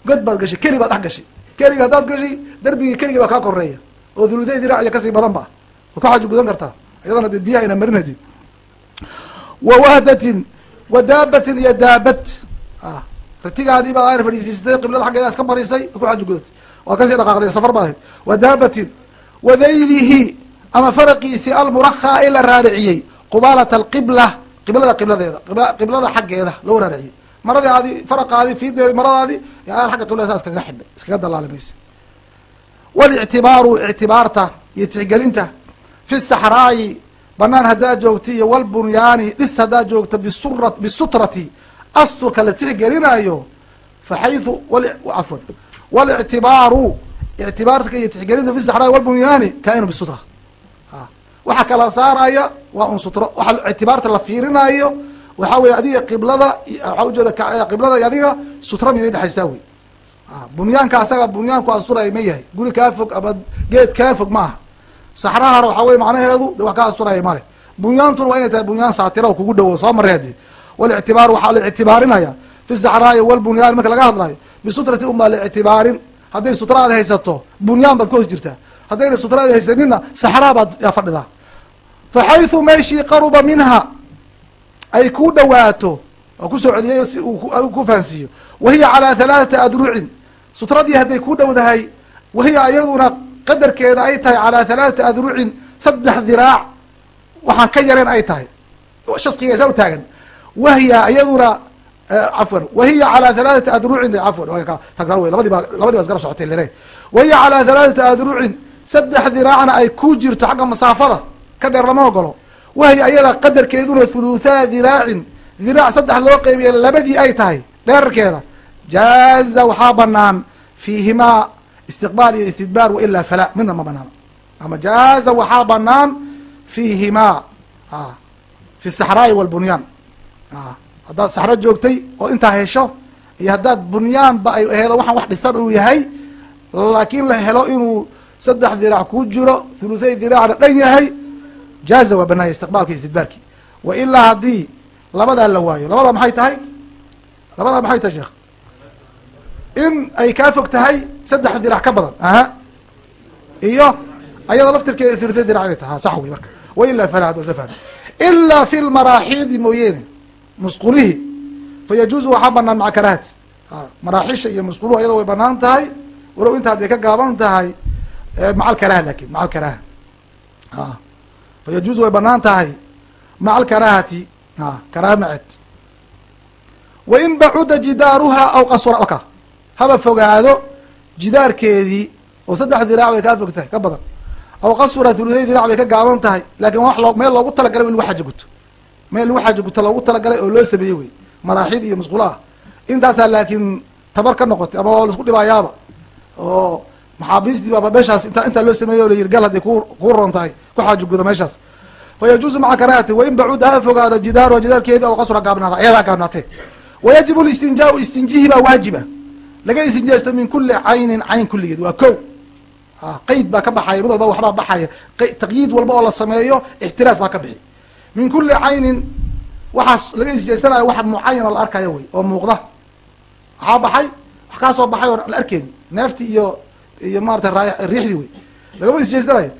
god baad gashay keli baad dhex gashay keliga haddaad gashay darbigii keligii baa kaa koreeya oo thuluthey diraac iyo ka sii badan ba waad ka xaji gudan kartaa. Iyadana de biyaha ina marin hadid wa wahdatin wa daabatin iyo daabad ratigaadii baad ayna fadhiisiisatay qiblada xaggeeda iska marisay ad ku xaji gudatay. Waad ka sii dhaqaaqday safar baad ahayd. Wa daabatin wadaylihi ama faraqiisii almurakhaa ee la raariciyey qubaalata alqibla qiblada qibladeeda qiblada xaggeeda loo raariciyey maradii aadi faraqaadi fiideedi maradaadi agga qiblada saa iskaga xidhay iskaga dalaalimaysa walictibaaru ictibaarta iyo tixgelinta fi saxraayi banaan haddaad joogto iyo walbunyaani dhis haddaad joogto bisura bisutrati asturka la tixgelinayo fa xaytu afwan walictibaaru ictibaarka iyo tixgelinta fi saxraayi walbunyaani kainu bisutra waxa kala saaraya waa un sutro waxa ictibaarta la fiirinayo waxaa weye adiga qiblada waxaa ujeeda qiblada adiga sutra minay dhexaysaa wey bunyaanka asaga bunyaanku asturaya ma yahay. Guri kaa fog ama geed kaa fog ma aha. Saxrahana waxaa weye macnaheedu de wax kaa asturaya male. Bunyaantuna waa inay tahay bunyaan saatira kugu dhowo soo maray hadi walictibaar waxaa la ictibaarinaya. Fi saxraayi walbunyaan marka laga hadlayo bisutrati un baa la ictibaarin. Hadday sutra aad haysato bunyaan baad ka hoos jirtaa. Haddayna sutra aad haysanina saxraa baad fadhidaa. Fa xaytu meeshii qaruba minha ay ku dhawaato oo ku soo celiyay si uu ku fahansiiyo. Wahiya calaa halaathati adrucin sutradii hadday ku dhowdahay wahiya iyaduna qadarkeeda ay tahay calaa halaathati adrucin saddex diraac. Waxaan ka yareen ay tahay. Shaskiga saa u taagan. Wahiya iyaduna cafwan. Wahiya calaa halaathati adrucin cafwan wey labadii ba labadii ba isgarab socotay lere wahiya calaa halaathati adrucin saddex diraacna ay ku jirto xagga masaafada. Ka dheer lama ogolo wahiya iyada qadarkeeduna thuluthaa diraacin diraac saddex loo qeybiya labadii ay tahay dheerarkeeda. Jaaza waxaa banaan fiihimaa istiqbaal iyo istidbaar wailaa falaa midna ma banaano ama jaaza waxaa banaan fiihimaa fi saxraa'i walbunyaan haddaad saxro joogtay oo intaa hesho iyo haddaad bunyaanba ay aheedo waxaan wax dhisan uu yahay laakiin la helo inuu saddex diraac ku jiro thuluthey diraacna dhan yahay jaaza waa banaaya istiqbaalki istidbaarki wa ilaa haddii labadaa la waayo labadaa maxay tahay? Labadaa maxay tahay sheekh? In ay kaa fog tahay saddex dirac ka badan aha. Iyo ayada laftirkeeda thuluthay dirac inay taha sax wey marka. Wailaa fala hadda safan ilaa fi lmaraaxiidi mooyeene musqulihi fa waxaa banaan maca karahati maraaxisha iyo musquluhu ayada way bannaan tahay walow intaa bay ka gaaban tahay maca alkaraha laakiin maca alkaraha fa yajuuzu way bannaan tahay maca alkarahati karaha maced wain bacuda jidaaruha aw qasura oka haba fogaado jidaarkeedii oo saddex diraac bay kaa fog tahay ka badan aw qasura thuluthay dirac bay ka gaaban tahay laakiin wax meel loogu talagalay in lagu xaji guto meel lagu xaji guto loogu talagalay oo loo sameeyey wey maraaxid iyo musqulo ah intaasaa laakiin tabar ka noqotay ama waa la isku dhibaayaaba oo maxaabiistii baaba meeshaas inta intaa loo sameeyey o layiri gal hadday ku kuu roon tahay ku xaaji gudo meeshaas. Fa maca karaahati wain bacuda ha fogaado jidaaruha jidaarkeedi aw qasura gaabnaada ayadaa gaabnaatee wayajibu listinjaau istinjihi baa waajiba. Laga istinjeysto min kuli caynin cayn kulligeed waa ko qeyd baa ka baxaya mid walba waxbaa baxaya. Taqyiid walba oo la sameeyo ixtiraas baa ka bixi. Min kuli caynin waxaas laga isjeysanayo wax mucayan oo la arkayo wey oo muuqda. Waxaa baxay wax kaa soo baxay oo la arkeyni neefti iyo iyo maarata riixdii wey. Lagama isjeysanayo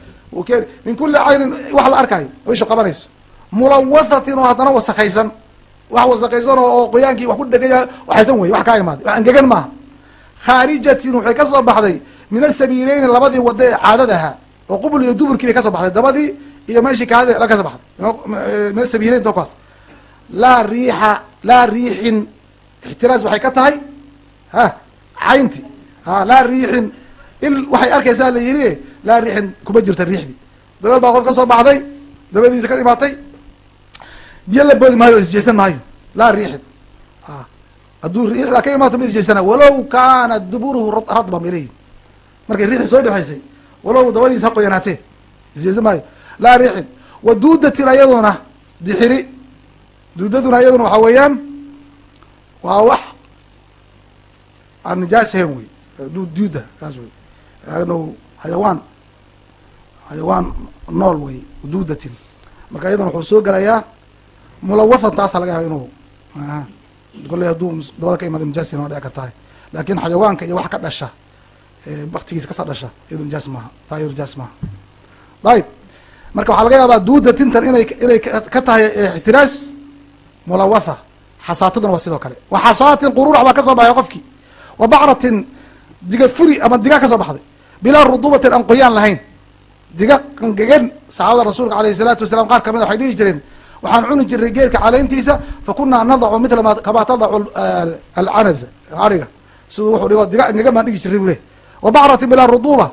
ken min kuli caynin wax la arkayo oo isha qabanayso. Mulawathatin oo haddana wasakaysan. Wax wasakaysan oo qoyaankii wax ku dhegaya waxaysan wey wax kaa imaaday wax angegan maaha. Khaarijatin waxay ka soo baxday min asabiileyni labadii wada ee caadad ahaa oo qubul iyo duburkii bay ka soo baxday dabadii iyo meeshii kaadada la ka soo baxday. Min asabiileyn to laa riixa laa riixin ixtiraas waxay ka tahay ha caynti ha laa riixin il waxay arkaysaa la yiri laa riixin kuma jirta riixdii dabeel baa qof ka soo baxday dabadiisa ka imaatay biyo la boodi maayo o isjeysan maayo. Laa riixin. Hadduu riixda ka imaato ma isjeysana walow kaana duburuhu radba maleyi markay riixi soo dhexaysay walow dabadiis ha qoyanaatee isjeysan maayo. Laa riixin. Wa duudatin ayaduna dixiri. Duudaduna iyaduna waxaa weeyaan waa wax aan nijaas ahayn wey duuda kaas wey no xayawaan xayawaan nool wey duudatin marka iyaduna wuxuu soo gelayaa mulawathan taasa laga yaaba inuu kolley hadduu dabada ka imaado nijaasi noo dhici kartahay laakin xayawaanka iyo wax ka dhasha baktigiisa ka soo dhasha iyado nijaas maaha taa iyado nijaas maaha. Ayib marka waxaa laga yaabaa duudatintan inay inay ka tahay ixtiraas mulawatha xasaataduna waa sidoo kale. Wa xasaatin quruurax baa ka soo baxay qofkii. Wa bacratin diga furi ama diga ka soo baxday bilaa rudubatin aan qoyaan lahayn. Diga qangegan saxaabada rasuulka alayhi salaatu wasalaam qaar ka mid a waxay dhihi jireen waxaan cuni jirnay geedka caleyntiisa fa kunaa nadacu mila ma kamaa tadacu alcanaza ariga. Siduu wuxuu dhigo diga angegan baan dhigi jirnay bu leh wa bacratin bilaa ruduba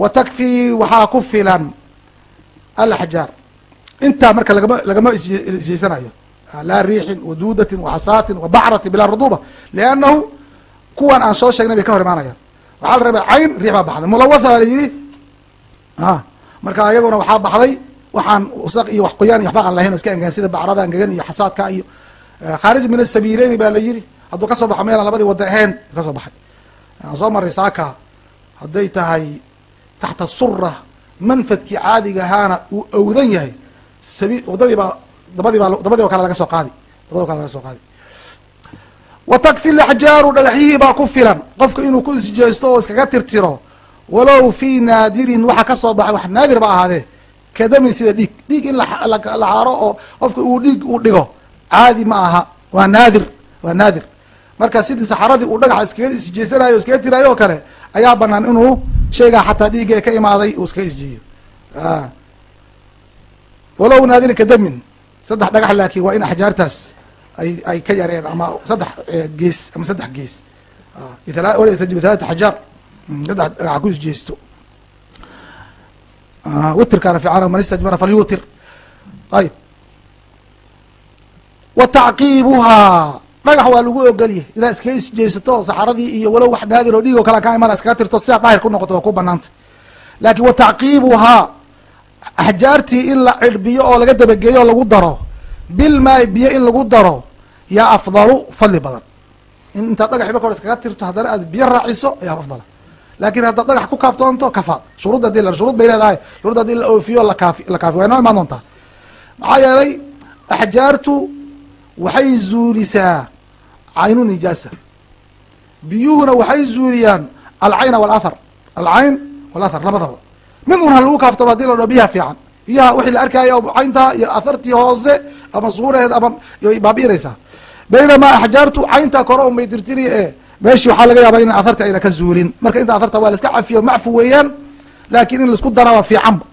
wa takfii waxaa ku filan alaxjaar intaa marka lagama lagama isjeysanayo laa riixin waduudatin waxasaatin wabacratin bilaa ruduba liannahu kuwan aan soo sheegnay bay ka hor imaanayaan waxaa la rabay cayn riix baa baxday. Mulawatha baa la yidhi a marka iyaduna waxaa baxday waxaan usaq iyo wax qoyaan iyo waxba aan lahayn o iska engaan sida bacrada angegan iyo xasaadka iyo khaarij min asabiileyni baa la yidhi. Hadduu ka soo baxo meelaan labadii wada ahayn ka soo baxay. Soo maray saaka hadday tahay taxta sura manfadkii caadiga ahaana uu owdan yahay. Sabi wadadii baa dabadii baa dabadii o kale laga soo qaadi dabadi o kale laga soo qaadi wa takfi laxjaaru dhagaxyihii baa ku filan qofka inuu ku isjeesto oo iskaga tirtiro walow fii naadirin waxa ka soo baxay wax naadir ba ahaadee kadamin sida dhiig dhiig in la caaro oo qofka uu dhiig uu dhigo caadi ma aha waa naadir waa naadir marka sidii saxaradii uu dhagaxa iskaga isjeesanayo o iskaga tiraayo oo kale ayaa banaan inuu shaygaa xataa dhiigga ee ka imaaday uu iskaga isjeeyo walow naadirin kadamin saddex dhagax laakiin waa in axjaartaas ay ay ka yareen ama saddex gees ama saddex gees. Bithalata xajaar saddex dhagaxa ku isjeesto witrkaana fiican man istajmara falyutir. Ayib wa tacqiibuhaa dhagax waa lagu ogolyahy inaad iskaga isjeesato oo saxaradii iyo walow wax naadir oo dhiig o kale ka imaan iskaga tirto sidaa daahir ku noqoto waa ku banaanta laakiin wa tacqiibuhaa axjaartii in la cirbiyo oo laga dabageeyo oo lagu daro bilmaai biyo in lagu daro yaa afdalu fadli badan. In intaad dhagaxi marka hore iskaga tirto haddana aad biyo raaciso ayaa afdala. Laakiin haddaad dhagax ku kaaftoonto kafaad. Shuruud haddii shuruud bay leedahay. Shuruud haddii la oofiyo lakaafi la kaafiyo way noo imaan doontaa. Maxaa yeelay axjaartu waxay zuulisaa caynu nijaasa. Biyuhuna waxay zuuliyaan alcayna walathar. Alcayn walathar labadaba. Mid un ha lagu kaaftamo haddii la dhao biyaha fiican. Biyaha wixii la arkaayo cayntaa iyo ahartii hoose ama suureed ama baabi'inaysaa baynamaa axjaartu caynta kore un bay tirtiri ee meeshii waxaa laga yaabaa ina aharta ayna ka zuulin. Marka inta aharta waa la iska cafiyo macfu weeyaan laakin in la isku daraba fiicanba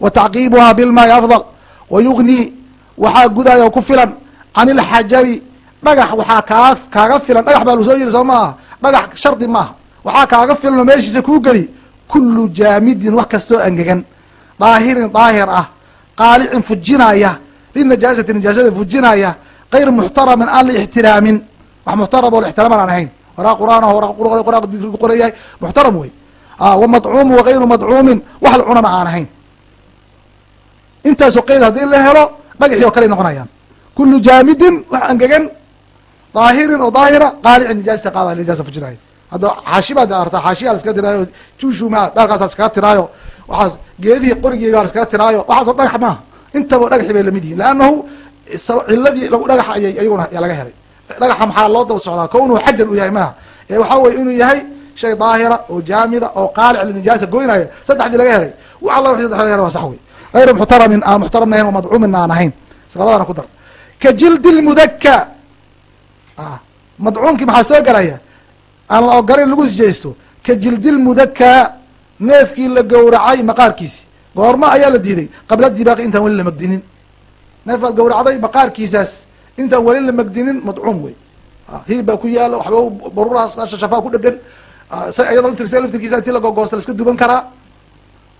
wa tacqiibuhaa bilmaai afdal. Wa yugnii waxaa gudaya oo ku filan. Can ilxajari dhagax waxaa kaa kaaga filan. Dhagax baa lagu soo yiri soo maaha. Dhagax shardi maaha. Waxaa kaaga filan oo meeshiisa kuu geli. Kullu jaamidin wax kastoo angegan. Daahirin daahir ah. Qaalicin fujinaya linajaasati najaasada fujinaya gayr muxtaramin aan la ixtiraamin wax muxtaram oo la ixtiraaman aan ahayn waraa qur'aan quraaq dikrigu qorayahay muxtaram wey wa madcuumu wagayru madcuumin wax la cunana aan ahayn intaasoo qeyd haddii la helo dhagaxii oo kaley noqonayaan kulu jaamidin wax angegan daahirin oo daahira qaalicin nijaasata qaada nijaasa fujinaayo hadda xaashi baad artaa xaashiyaa laskaga tiraayo juushuma dhaalkaasa laskaga tiraayo waxaas geedihii qorigii baa laskaga tiraayo waxaasoo dhagax maaha intaba dhagaxi bay la mid yihiin leannahu ciladii lagu dhagaxa ayay iyaguna laga helay. Dhagaxa maxaa loo daba socdaa? Kownuu xajar uu yahay maaha. Ee waxaa weye inuu yahay shay daahira oo jaamida oo qaalic linijaasa goynaya saddexdii laga helay. Wax alla wixii saddex laga helay waa sax wey gayru muxtaramin aan muxtaramna ahayn oo madcuumin aan ahayn. Labadana ku dar. Ka jildi lmudaka madcuumkii maxaa soo gelaya aan la ogolayn lagu sijaysto. Ka jildi lmudaka neefkii la gowracay maqaarkiisi goorma ayaa la diiday. Qabla dibaaqi intaan weli la magdinin. Neef baad gawracday maqaarkiisaas intaan weli la magdinin madcuum wey. Hilib baa ku yaalla waxba baruraas shafaa ku dhegan iyado laftirsa laftirkiisa inti lagogoosta la iska duban karaa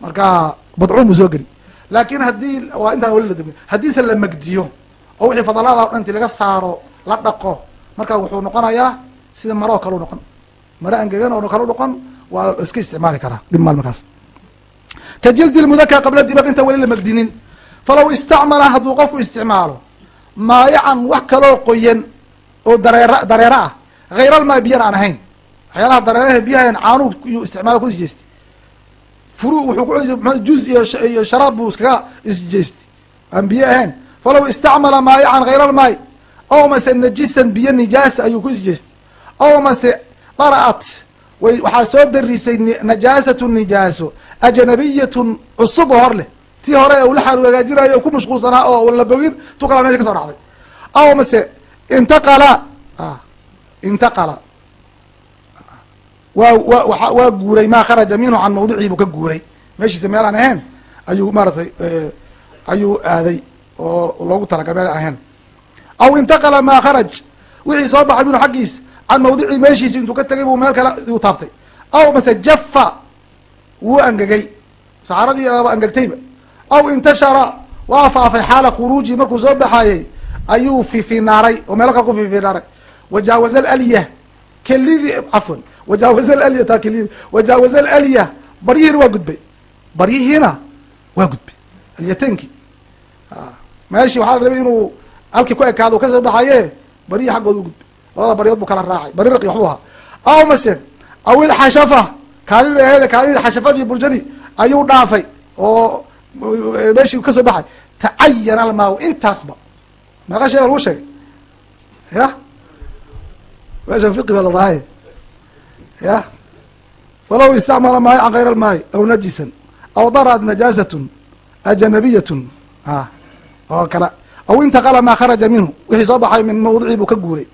marka madcuum buu soo geli. Laakin haddii waa intaan weli la dubin haddiise la magdiyo oo wixii fadalaada o dhan inti laga saaro la dhaqo marka wuxuu noqonayaa sida maro oo noqon. Maro angegan oo kale u noqon waa la iska isticmaali karaa dhib maal markaas ka jildi lmudaka qabla dibaq intaan weli la magdinin falaw istacmala hadduu qofku isticmaalo maayacan wax kaloo qoyan oo dareer dareero ah hayral biyan aan ahayn waxyaalaha dareeraha biyahan caanuhu iyuu isticmaalo ku isjeestay furu wuxuu juz iyo sharaab buu iskaga isjeestay aan biyo ahayn falaw istacmala maayacan hayral maay ow mase najisan biyo nijaasa ayuu ku isjeestay ow mase way waxaa soo darisay najaasatu nijaaso ajnabiyatun cusub hor leh tii hore u la xaal hagaajinayo ku mashquulsanaa oo la tu kala meesha ka so dhacday aw mase intaqala intaqala waa wa waa guuray maa kharaja minhu can mawdicihi buu ka guuray meeshiisa meel aan ahayn ayuu maaratay ayuu aaday oo loogu talagalay meel aan ahayn aw intaqala maa kharaj wixii soo baxay minhu xaggiis can mawdicihi meeshiisi intuu ka tegay buu meel kale uu taabtay aw mase jafa wuu angegay. Saxaradii aba angegtayba aw intashara waa faafay xaala khuruuji markuu soo baxayey ayuu fifinaaray oo meelo kale ku fifinaaray wajaawaza alalya kelidii cafwan wajaawaza alalya taa kelidi wajaawaza alalya baryihiina waa gudbay. Baryihiina waa gudbay. Alyatenki meeshii waxaa la rabay inuu halkii ku ekaado ka soo baxaye baryihii xaggooda u gudbay. Labada baryood buu kala raacay. Bari raqi waxbuu ahaa. Aw mase aw ilxashafa kaadid bay aheede kaadidii xashafadii burjadii ayuu dhaafay oo meeshii ka soo baxay. Tacayana almaaw intaasba meeqa shee ba lagu sheegay. Ya? Meeshan fiqi ba la dhahay ya? Falaw istacmala maayo can kayr almaayi aw najisan aw darad najaasatun ajanabiyatun. A oo kale aw intaqala maa kharaja minhu. Wixii soo baxay min mawdicii buu ka guuray.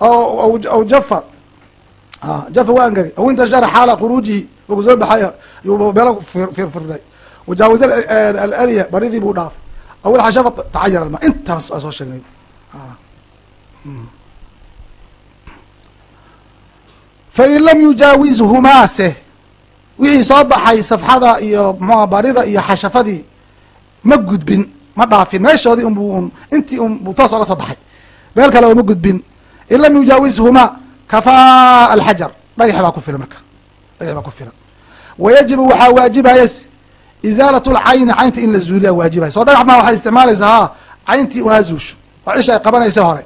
Aw jafa jafa waa angagay. Aw intashara xaala khuruujihi markuu soo baxay ayuu meelo firfirnay. Wajaawaza alalya baridii buu dhaafay. Aw ilxashafa tacayar intaas aa soo sheegnay. Fain lam yujaawizhumaase wixii soo baxay safxada iyo mxua barida iyo xashafadii ma gudbin ma dhaafin. Meeshoodii unbu un intii un buu toos oga soo baxay. Meel kale oo ma gudbin. In lam yujaawizhumaa kafaa alxajar dhagax baa ku filan marka dhagax baa ku filan wayajibu waxaa waajibayas izaalat lcayni caynta in la zuuliya waajibaya soo dhagax maa waxay isticmaalaysaa ha cayntii unaa zuusho oo isha ay qabanaysa hore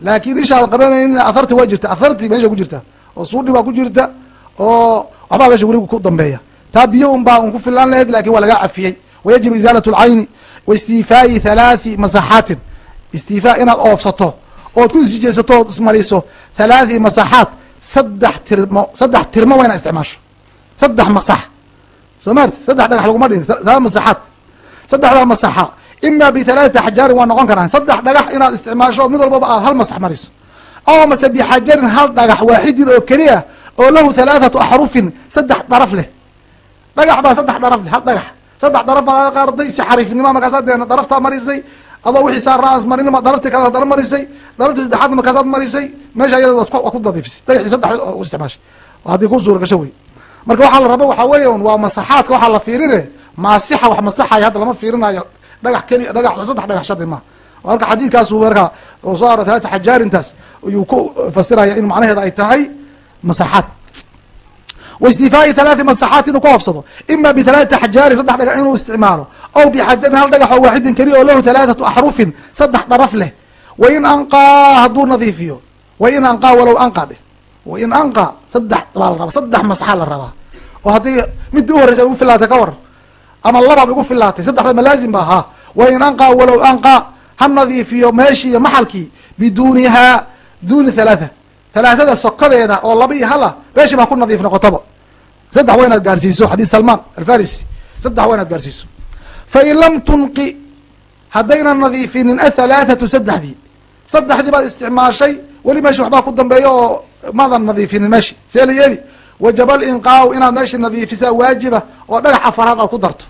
laakin isha ad qabanaynin aharti waa jirta aharti meesha ku jirta oo suudhi baa ku jirta oo waxbaa meesha weligu ku dambeeya taa biyo un baa un ku filaan laheyd laakiin waa lagaa cafiyey wayajib izaalat lcayni wa istiifaa'i halaathi masaxaatin istiifaa inaad oofsato ood ku isijeysato ood ismariso halaathi masaxaat saddex tirmo saddex tirmo waa inaad isticmaasho saddex masax soo maarti saddex dhagax laguma dhigin taa masaxaad saddexdaa masaxa ima bithalaathati axjaarin waa noqon karaan saddex dhagax inaad isticmaasho mid walbaba aad hal masax mariso aw mase bixajarin hal dhagax waaxidin oo keliya oo lahu halaathatu axrufin saddex daraf leh dhagax baa saddex daraf leh hal dhagax saddex daraf baa qaarday si xariifnima markaasaa deena daraftaa marisay adoo wixii saaraas marin daraftii kale dala marisay? Daraftii saddexaadna markaasaad marisay? Meesha ayada waa ku nadiifisay dhagaxii saddex u isticmaashay haddii ku suura gasho wey. Marka waxaa la rabo waxaa weya waa masaxaadka waxaa la fiirine. Maasixa wax masaxaya hadda lama fiirinayo. Dhagax keliya dhagax saddex dhagax shadi ma halka xadiidkaasu oo soo aro talaata xajaarintaas ayuu ku fasiraya in macnaheeda ay tahay masaxaad. Waistifaa'i halaati masaxaat inuu ka hofsado ima bithalaathati axjaarin saddex dhagax inuu isticmaalo aw bixajarin hal dhagax oo waaxidin keliya oo lahu halaathatu axrufin saddex daraf leh wain anqaa hadduu nadiifiyo wain anqaa walow anqaa dheh wain anqaa saddex baa la rabaa saddex masaxa la rabaa oo haddii midii u horreysa igu filaatay ka waran ama labaab igu filaatay saddexda malaazim ba ahaa wain anqaa walow anqaa ha nadiifiyo meeshii iyo maxalkii biduunihaa duuni halaatha halaathada sokodeeda oo laba iyo hala meeshii baa ku nadiif noqotaba saddex waa inaad gaarsiiso xadiis salmaan alfarisi saddex waa inaad gaarsiiso fain lam tunqi haddaynan nadiifinin athalaathatu saddexdii saddexdii baad isticmaashay weli meeshi waxbaa ku dambeeya oo maadan nadiifinin meeshi see la yeeli wajaba linqaau inaad meeshii nadiifisaa waajiba oo dhagax afaraad aad ku darto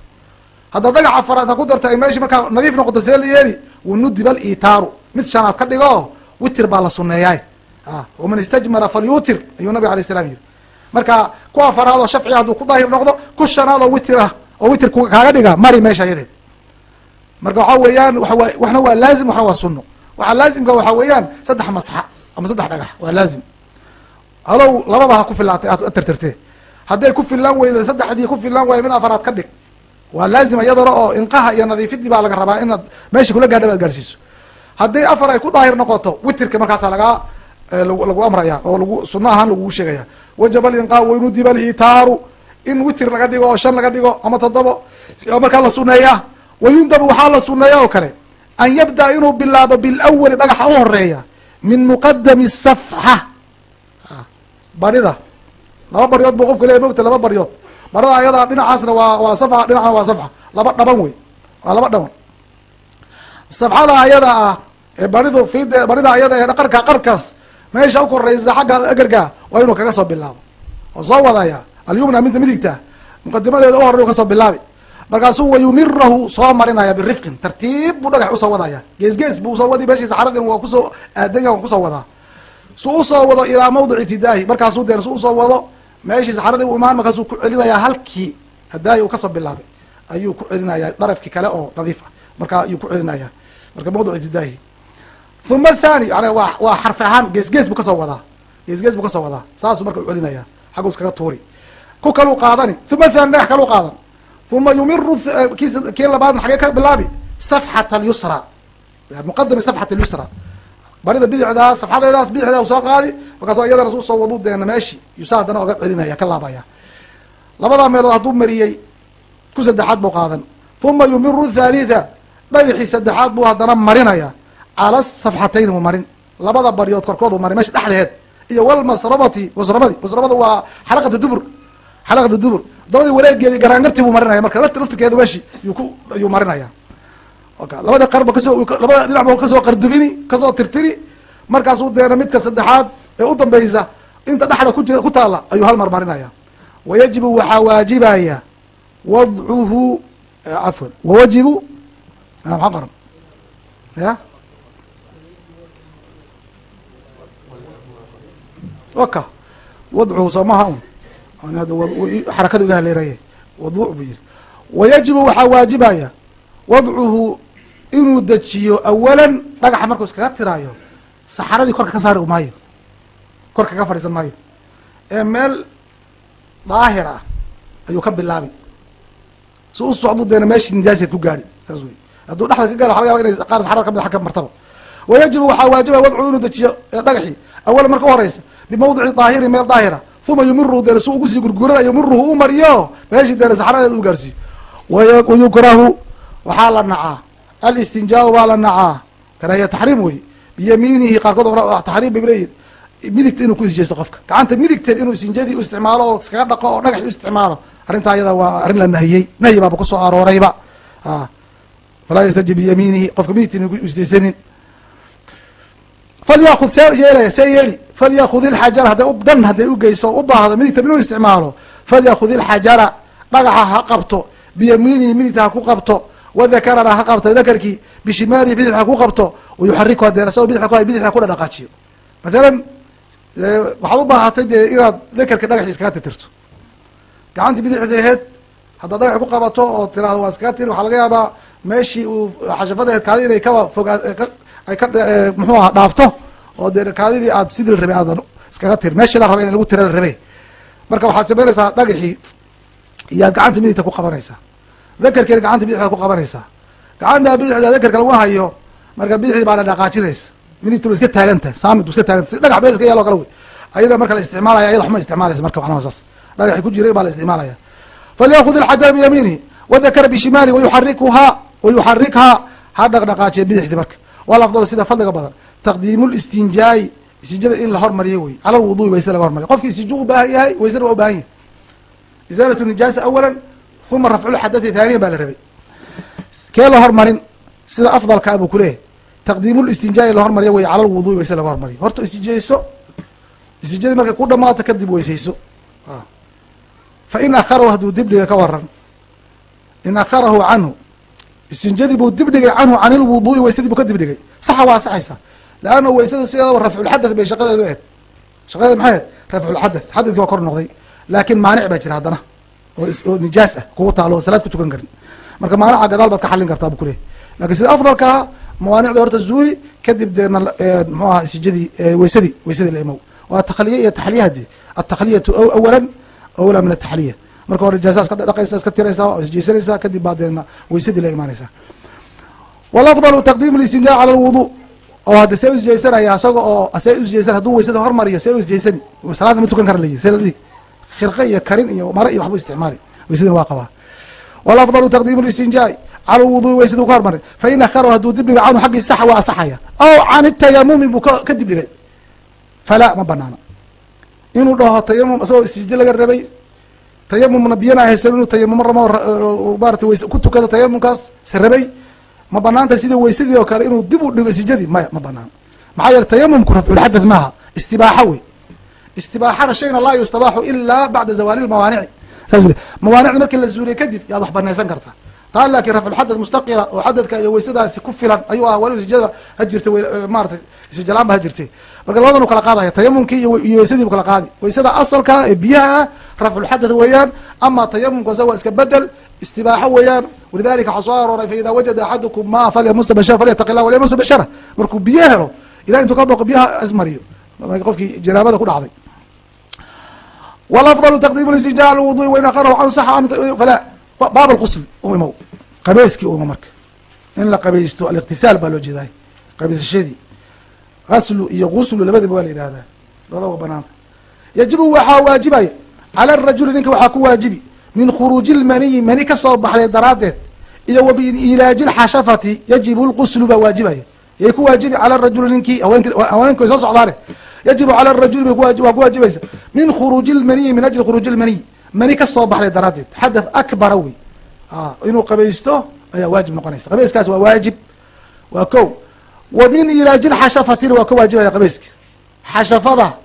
haddaad dhagax afaraad aad ku darto ay meeshii markaa nadiif noqoto see la yeeli wanudiba alitaaru mid shanaad ka dhigo witir baa la suneeyaay waman istajmara falyutir ayuu nabig alay slam yiri marka ku afaraad oo shafci hadduu ku daahir noqdo ku shanaad witir ah oo witir kaaga dhiga mari meesha ayadeed marka waxaa weeyaan waxna waa laazim waxna waa suno waxaa laazimka waxaa weeyaan saddex masxa ama saddex dhagax waa laazim. Halow lababa ha ku filaatay aad tirtirtee hadday ku filaan weyda saddexdii ku filaan waaya mid afaraad ka dhig. Waa laazim iyadana oo inqaha iyo nadiifidii baa laga rabaa inaad meesha kula gaadha baad gaarsiiso haddii afar ay ku daahir noqoto witirka markaasa lagaa lagu amraya oo lagu suno ahaan lagugu sheegaya wajaba alinqaa waynudiba alitaaru in witir laga dhigo oo shan laga dhigo ama toddobo markaa la suneeya wayundabu waxaa la suneeya oo kale an yabda inuu bilaabo bilawali dhagaxa u horreeya min muqadami safxa. Barida. Laba baryood buu qofka leeya mogta laba baryood. Barida ayadaa dhinacaasna waa waa safxa dhinacna waa safxa. Laba dhaban wey waa laba dhaban. Safxada ayada ah ee baridu fid barida ayada ee qarka qarkaas meesha u koreysa xagga egerga waa inuu kaga soo bilaabo. Oo soo wadaya alyumna midda midigta muqadimadeeda u horey ka soo bilaabi. Markaasuu wayumirahu soo marinaya birifqin tartiib buu dhagax u soo wadaya gees gees buu u soo wadi meeshii saxaradin waa ku soo aadanya waa ku soo wadaa. Su u soo wado ilaa mawdic ibtidaahi markaasuu deen su u soo wado meeshii saxaradii u imaan markaasuu ku celinayaa halkii hadaayi uu ka soo bilaabay ayuu ku celinaya darafkii kale oo nadiif ah markaa ayuu ku celinaya marka mawdic ibtidaahi uma athani yani waa waa xarfi ahaan gees gees buu ka soo wadaa. Gees gees buu ka soo wadaa. Saasuu marka u celinaya xaggu iskaga tuuri ku kaluu qaadani uma thani dhagax kaluu qaadan uma yumiru kii kii labaadna xagee ka bilaabi? Safxat alyusra muqadami safxat alyusra barida bidixdaa safxadeedaas bidixdaa u soo qaadi markaasu iyadana su u soo wadu deena meeshi yuusa haddana oga celinaya ka laabaya labadaa meelood hadduu mariyey ku saddexaad buu qaadan. Uma yumiru thalitha dhagaxii saddexaad buu haddana marinaya cala safxatayn buu marin. Labada baryood korkoodu marin. Mesha dhexdeed. Iyo walmasrabati masrabadi masrabada waa xalaqata dubur xalaqata dubur. Dabadii wareegeedi garaangarti buu marinaya. Marka lafti laftirkeedu meshi yuu marinaya. Labada qarba ka soo labada dhinac ba ka soo qardumini ka soo tirtiri. Markaasuu deena midka saddexaad ee u dambeysa inta dhexda ku jira ku taala ayuu hal mar marinaya. Wayajibu waxaa waajibaya wadcuhu cafwan wawajibu maxaa qoran. Ya? Waka wadcuhu soomaha un xarakada iga haleeraye. Waduu buu yiri wayajibu waxaa waajibaya. Wadcuhu inuu dejiyo awalan dhagaxa markuu iskaga tiraayo saxaradii korka ka saari maayo. Korka ka fadhiisan maayo. Ee meel daahir ah ayuu ka bilaabi si u socdu deena meeshii nijaaseed ku gaadhi saas wey hadduu dhexda ka gaaro waxa laga yaba inay qaar saxarada ka mid ag ka martaba. Wayajibu waxaa waajibaya wadcuhu inuu dejiyo dhagaxii. Awalan marka u horeysa bimawdici daahiri meel daahira uma yumiru deena si ugu sii yumiruhu u mariyo. Meeshii deena saxaradeed u gaarsiiyo. Wayukrahu waxaa la nacaa alistinjaau baa la nacaa karaahiya taxriim wey biyamiinihi qaarkood taxriim bay leeyihiin midigta inuu ku isjeysto qofka. Gacanta midigteed inuu sinjadii u isticmaalo oo iskaga dhaqo oo dhagax u isticmaalo. Arrintaa ayada waa arrin la nahiyey. Nahyi baaba ku soo aroorayba. Falaa yastajib biyamiinihi qofka midigtin isdaysanin falyakud see yeelaya see yeeli falyakud ilxajara hadday dan hadday ugeyso u baahdo midigta inuu isticmaalo falyakud ilxajara dhagaxa ha qabto biyamiinihi midigta ha ku qabto wadakarana ha qabto dakarkii bishimaalihi bidix ha ku qabto wayuxariku hadee asagoo bidix ku ku dhadhaqaajiyo mathalan waxaad u baahatay dee inaad dakarka dhagaxi iskaga titirto gacantii bidixda aheed haddaad dhagax ku qabato oo tirahdo waa iskaga tir waxaa laga yaabaa meeshii uu xashafada aheed kaadi inay kaba fogaa ay ka muxuu aha dhaafto oo dee kaadidii aad sidii rabay aadan iskaga tir. Meeshii la raba in lagu tira la rabe marka waxaad samaynaysaa dhagaxii iyaad gacanta midigta ku qabanaysaa. Dakarkiina gacanta bidixda ku qabanaysaa. Gacanta bidixda dakarka lagu hayo marka bidixdii baana dhaqaajinaysa. Midigtu iska taagantahay saamid iska taaganta si dhagax beel iska yaalo kala wey. Ayada marka la isticmaalaya ayada waxma isticmaalaysa marka macnaha saas dhagaxi ku jiray baa la isticmaalaya. Falyakud ilxajara biyamiinihi wadakara bishimaali wayuxarikuhaa wayuxarikhaa ha dhaqdhaqaajiya bidixdii marka. Wal afdal sida fadliga badan taqdiimu listinjaayi istinjada in la hormariyo wey. Cala lwudui wayse laga hormariyo. Qofki istinju u baahan yahay waysena waa u baahan yahay. Isaalatu nijaasa awala uma rafculxadati haaniyan baa la rabay. Kee la hormarin? Sida afdalka abuu kuleeyahy taqdiimu listinjaayi la hormariyo wey cala lwudui wayse laga hormariyo. Horta istinjeyso istinjadii markay ku dhamaato kadib weyseyso fa in akharahu hadduu dibdhiga ka waran in akharahu canhu istinjadii buu dibdhigay canhu can ilwuduui waysadii buu ka dibdhigay. Saxa waa saxaysaa leanna waysadu sideedaba rafculxadath bay shaqadeedu ahed shaqadeed maxay ahed rafculxadath xadadkii waa kor noqday laakin maanic baa jira haddana oo nijaas ah kugu taalo salaad ku tukan karin marka maanica gadaal baad ka xallin kartaa bu kuleeyahy laakiin sida afdalkaa mawaanicda horta zuuli kadib deena mxuu aha istinjadii waysadii waysadii la imow waa takhliya iyo taxliya hadi atakhliyatu awalan awla min ataxliya marka hore nijaasaa iska dhaqaysa iska tiraysaa oo isjeysanaysaa kadib baa deena waysadii la imaanaysaa walafdalu taqdiimu listinjaa cala lwudu oo hadda see isjeysanaya isaga oo see usjeysan hadduu waysada hormariyo see isjeysani salaadna ma tukan kara layihi see ladhihi khirqe iyo karin iyo mare iyo waxbu isticmaali. Waysadina waa qabaa. Walafdalu taqdiimu listinjaai cala lwudui waysada u ka hormaray fa in akharahu hadduu dibdhiga canhu xaggii saxa waa asaxaya aw can itayamumi buu ka dibdhigay falaa ma banaana inuu dhaho tayamum isagoo istinje laga rabay tayamumna biyana haysan inuu tayamumo ramo maarata ku tukado tayamumkaas se rabay ma banaantay sidii waysadii oo kale inuu dib u dhigo istinjadii maya ma banaano maxaa yeele tayamumku rafculxadath maaha. Istibaaxa wey istibaaxana shayna laa yustabaaxu ilaa bacda zawaali lmawaanici saas u mawaanicda markii la zuuliyay kadib yaad wax banaysan kartaa taa laakiin rafculxadath mustaqila oo xadadka iyo waysadaasi ku filan ayuu ah wali istinjada ha jirta maarata istinjalaanba ha jirtay marka labadan kala qaadaya tayamumkii iyo waysadii bu kala qaadi waysada asalka ee biyaha ah rafculxadath weeyaan ama tayamumka waa iska bedel istibaaxo weeyaan walidalika waxaa soo arooray faida wajada axadukum ma falyamusa bashara falyataqi llah walyamusa bashara markuu biyo helo ilah intuu ka boqo biyaha asmariyo qofkii janaabada ku dhacday walafdalu taqdiimu listinjaa alwudui wain aqarahu can saxa fala baab lqusl imow qabeyskii u imo marka. In la qabeysto aliqtisaal baa loo jeeday. Qabeysashadii gaslu iyo guslu labadaba waa la yihahdaa labadaba banaanta. Yajibu waxaa waajibaya. Cala arajuli ninka waxaa ku waajibi. Min khuruuji lmaniyi mani ka soo baxday daraaddeed. Iyo wa biilaaji lxashafati yajibu lquslu baa waajibaya. Yay ku waajibi cala rajuli ninkii haweenk haweenki way soo socdaane. Yajibu cala rajuli waa ku waajibaysa. Min khuruuji lmaniyi min ajli khuruuji lmaniy mani ka soo baxday daraaddeed. Xadath akbara wey inuu qabaysto ayaa waajib noqonaysa. Qabayskaas waa waajib. Waa ko wa min ilaaji lxashafatina waa ka waajibaya qabayska. Xashafada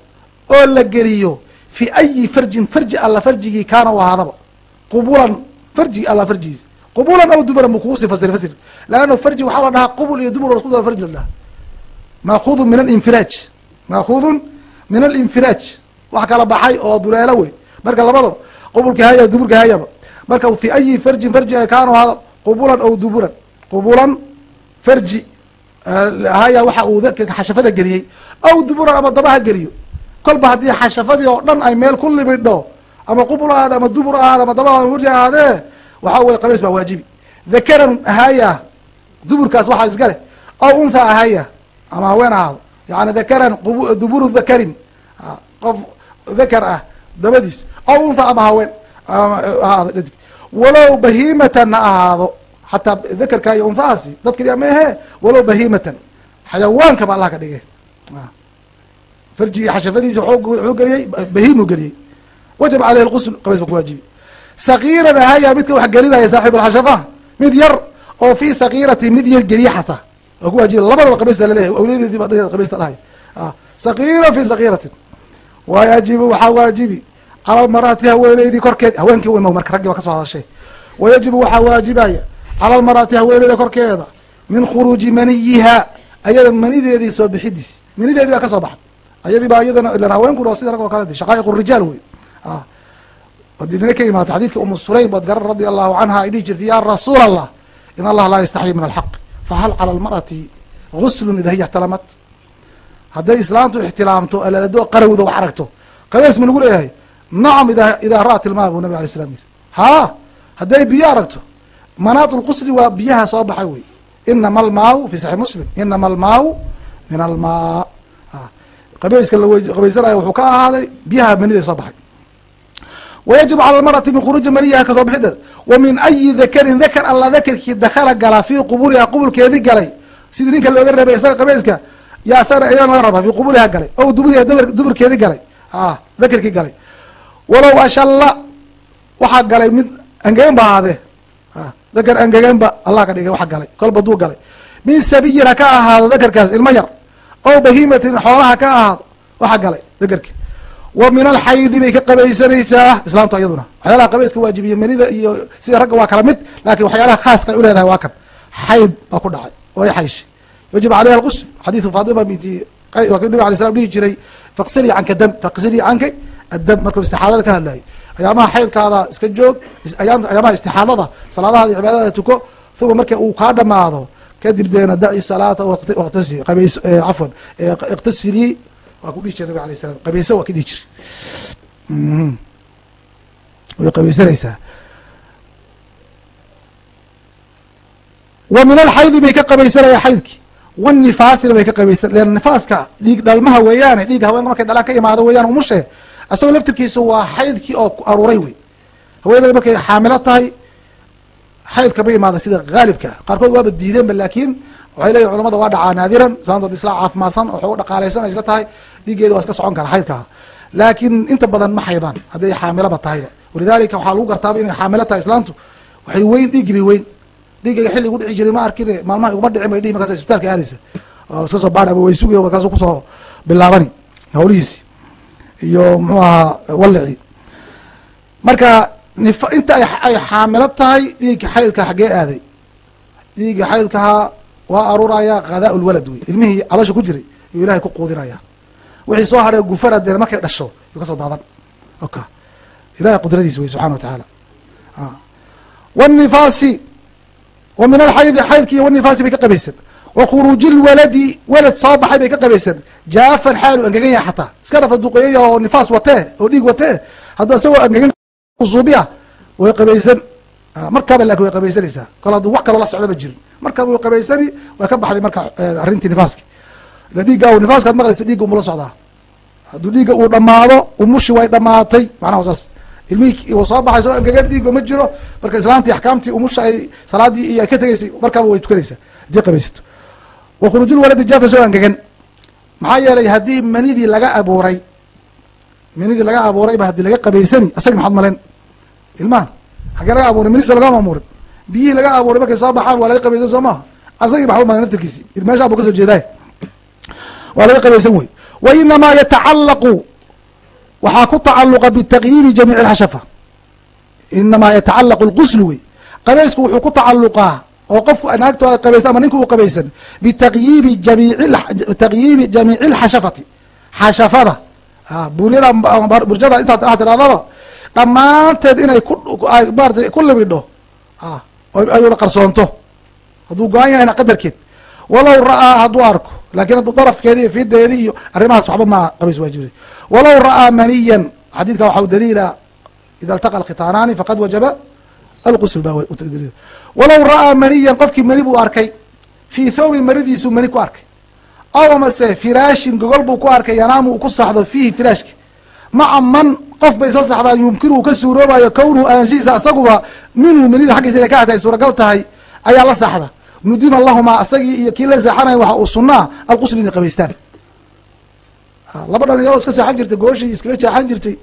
oo la geliyo fi ayi farjin farji alla farjigii kaana u ahaadaba. Qubulan farji alla farjigiisa. Qubulan aw duburan buu kugu sii fasir. Fasir farji waxaa la dhahaa qubul iyo dubur isku farji la dhahaa. Maakhudun min alinfiraaj. Maakhudun min alinfiraaj. Wax kala baxay oo duleelo wey marka labadaba qubulka haya duburka hayaba marka fi ayi farjin farji kaana u ahaada qubulan aw duburan. Qubulan farji haya waxa uu xashafada geliyey. Aw duburan ama dabaha geliyo. Kolba haddii xashafadii oo dhan ay meel ku libidho ama qubul ahaade ama dubur ahaade ama daba wurji ahaadee waxaa weye qabeys baa waajibi. Dhakaran ahaya duburkaas waxaa iska leh. Aw untha ahaya ama haween ahaado. Yani dhakaran duburu dhakarin. Qof dhakar ah dabadiis. Aw untha ama haween ahaado dhadig walow bahimatan ha ahaado. Xataa dhakarka iyo unthahaasi dad kaliya maehe walow bahimatan xayawaanka ba allah ka dhige farjigii xashafadiisa wuxuu geliyey bahimu geliyey. Wajaba caleyhi lqusl qabeys ba ku waajibi sakiiran ahaya midka wax gelinaya saaxib alxashafa mid yar oo fi sakiirati mid yar geliya waa ku waajiba labadaba qabaysta la leeyahay awliyadeediiba qabaysta dhahay sakiiran fi sakiiratin wayajibu waxaa waajibi cala lmarati haweeneydii korkeed. Haweenkii imo marka raggi baa ka soo hadashay. Wayajibu waxaa waajibaya cala lmarati haweeneyda korkeeda min khuruuji maniyiha ayada manideedii soo bixidiis. Manideedii baa ka soo baxday. Ayadii baa iyadana ilan haweenkuna waa sida rag oo kale shaqaa'iq rijaal wey haddii nina ka imaato xadidka umu sulaym baad garan radia allahu canha ay dhihi jirtay ya rasuul allah in allaha laa yastaxyi min alxaq fahal cala almar'ati guslun ida hiya ixtalamat hadday islaamtu ixtilaamto alalado qarawda wax aragto. Qabees ma lagu leeyahay nacam ida idaa ra'at ilmaa buu nabig alay slam yiri haa hadday biyo aragto manaat lqusli waa biyaha soo baxay wey. Inama almaau fi saxix muslim inama almaau min almaa qabayska laqabaysanayo wuxuu ka ahaaday biyaha manida soo baxay. Wayajib cala almarati min khuruuji maniyaha ka soo bixideed wa min ayi dakarin dakar alla dakarkii dakala galaa fii qubuliha qubulkeedii galay. Sidii ninka looga reebay isaga qabayska yaa isagana iyaa laga rabaa fii qubuliha galay. O duburiha duburkeedii galay. Dakarkii galay walow ashalla. Waxaa galay mid angegan ba ahaadee. Dakar angegan ba allah ka dhigay waxa galay. Kolba duu galay. Min sabiyin ka ahaado dakarkaas ilmo yar. Ow bahiimatin xoolaha ka ahaado waxa galay dakarki wa min alxaydi bay ka qabaysanaysaa. Islaamtu iyaduna waxyaalaha qabayska waajibiya manida iyo sida ragga waa kala mid laakin waxyaalaha khaaska ay uleedahay waa kan. Xayd baa ku dhacay oo ay xayshay yajib caleyha alqusl xadiidu faatima binti waa ki alay slam dhihi jiray faqsilii canka dam faqsilii canka addam markuu istixaadada ka hadlayay ayaamaha xaydkaada iska joog ayaamaha istixaadada salaadahaada iyo cibaadada tuko uma marka uu kaa dhamaado kadib deena daci salaata waqtasi qabays cafwan iqtasilii waa ku dhihi jira nabig alay salam qabayso waa ka dhihi jiri way qabaysanaysaa. Wa min alxaydi bay ka qabaysanaya xaydki. Wanifaasina bay ka qabaysan lan nifaaska dhiig dhalmaha weeyaane dhiig haweenka markay dhalaan ka imaado weeyaan umushe isagoo laftirkiisu waa xaydkii oo aruuray wey. Haweeneyda markay xaamilo tahay xaydka ma imaada sida haalibka qaarkood waaba diideenba laakiin waxay leeyihiin culamada waa dhacaa naadiran saantood islaa caafimaadsan oo xoogo dhaqaalaysan iska tahay dhiiggeeda waa iska socon kara xaydkaa laakiin inta badan ma xaydaan hadday xaamiloba tahayba. Walidalika waxaa lagu gartaaba inay xaamilo tahay islaamtu waxay weyn dhiiggi bay weyn. Dhiiggayga xilli igu dhici jiray ma arkine maalmaha iguma dhicin bay dhihi markaas isbitaalka aadaysa. Iska soo baadh ama way sugayo markaasu ku soo bilaabani hawlihiisi iyo muxuu ahaa wallici. Marka nif inta ay xaamilo tahay dhiigga xaydka xaggee aaday. Dhiigga xaydkahaa waa aruuraya hadaa lwalad wey ilmihii caloosha ku jiray yuu ilahay ku quudinaya wixii soo hadhay gufara dee markay dhasho yuu ka soo daadan. Oka ilahay qudradiis wey subxana wa tacaala. Wnifaasi wa min alxaydi xaydki iyo wanifaasi bay ka qabaysan wa khuruuji lwaladi walad soo baxay bay ka qabaysan. Jaafan xaalu angegan yahay xataa. Iska dhafa duqeeyaya oo nifaas watee oo dhiig watee hadduu isagoo angegan usuubiya way qabaysan. Markaaba laakiin way qabaysanaysaa. Kol hadduu wax kaloo la socdaba jirin. Markaaba way qabaysani way ka baxday marka arrintii nifaaski. Dhiigga nifaaskaad maqlayso dhiigga umula socdaa. Hadduu dhiigga uu dhamaado umushi way dhamaatay macnaha saas. Ilmihii soo baxay soo angegan dhiigga ma jiro. Marka islaamtii axkaamtii umusha ay salaadii iyo ay ka tegeysay markaaba way tukanaysaa. Haddii qabaysato wa khuruujul waladi jaafa soo angegan maxaa yeelay haddii manidii laga abuuray manidii laga abuurayba haddii laga qabaysani asagi maxaad malen ilmahan xaggee laga abuuray manisa lagama abuurin biyihii laga abuuray markay soo baxaan waa laga qabaysan soo maha asagii maxaa umalen naftirkiisi meeshaa buu ka soo jeedaay waa laga qabaysan wey wa inamaa yatacalaqu waxaa ku tacaluqa bitaqyiibi jamiic alxashafa inamaa yatacalaqu lquslu wey qabaysku wuxuu ku tacaluqaa oo qofku naagto ay qabaysan ama ninka uu qabaysan bitaqyiibi jamiicitaqyiibi jamiici lxashafati xashafada buryada burjada intaad waa tirahdaba dhammaanteed inay kumaarata ku libidho. Ayuuna qarsoonto. Hadduu go-an yahayna qadarkeed. Walow ra'aa hadduu arko laakiin hadduu darafkeedi iyo fideedi iyo arrimahaas waxba ma qabays waajibay walow ra'aa maniyan xadiidka waxau daliila ida altaqa alkhitaanaani faqad wajaba alqusl ba daliil walow ra'aa maniyan qofkii mani buu arkay. Fii thawbin manidiisuu mani ku arkay. Aw amase firaashin gogol buu ku arkay yanaamu uu ku saxdo fiihi firaashki. Maca man qof bay isla saxdaa yumkinu uu ka suuroobayo kownuhu aanshiisa asaguba minhu manida xaggiisa inay ka hatay ay suuragal tahay ayaa la saxda. Nudima lahumaa asagii iyo kii la seexanaya waxa uu sunaa alqusl inay qabaystaan. Laba dhalinyaro iska seexan jirtay gooshii iskaga jeexan jirtay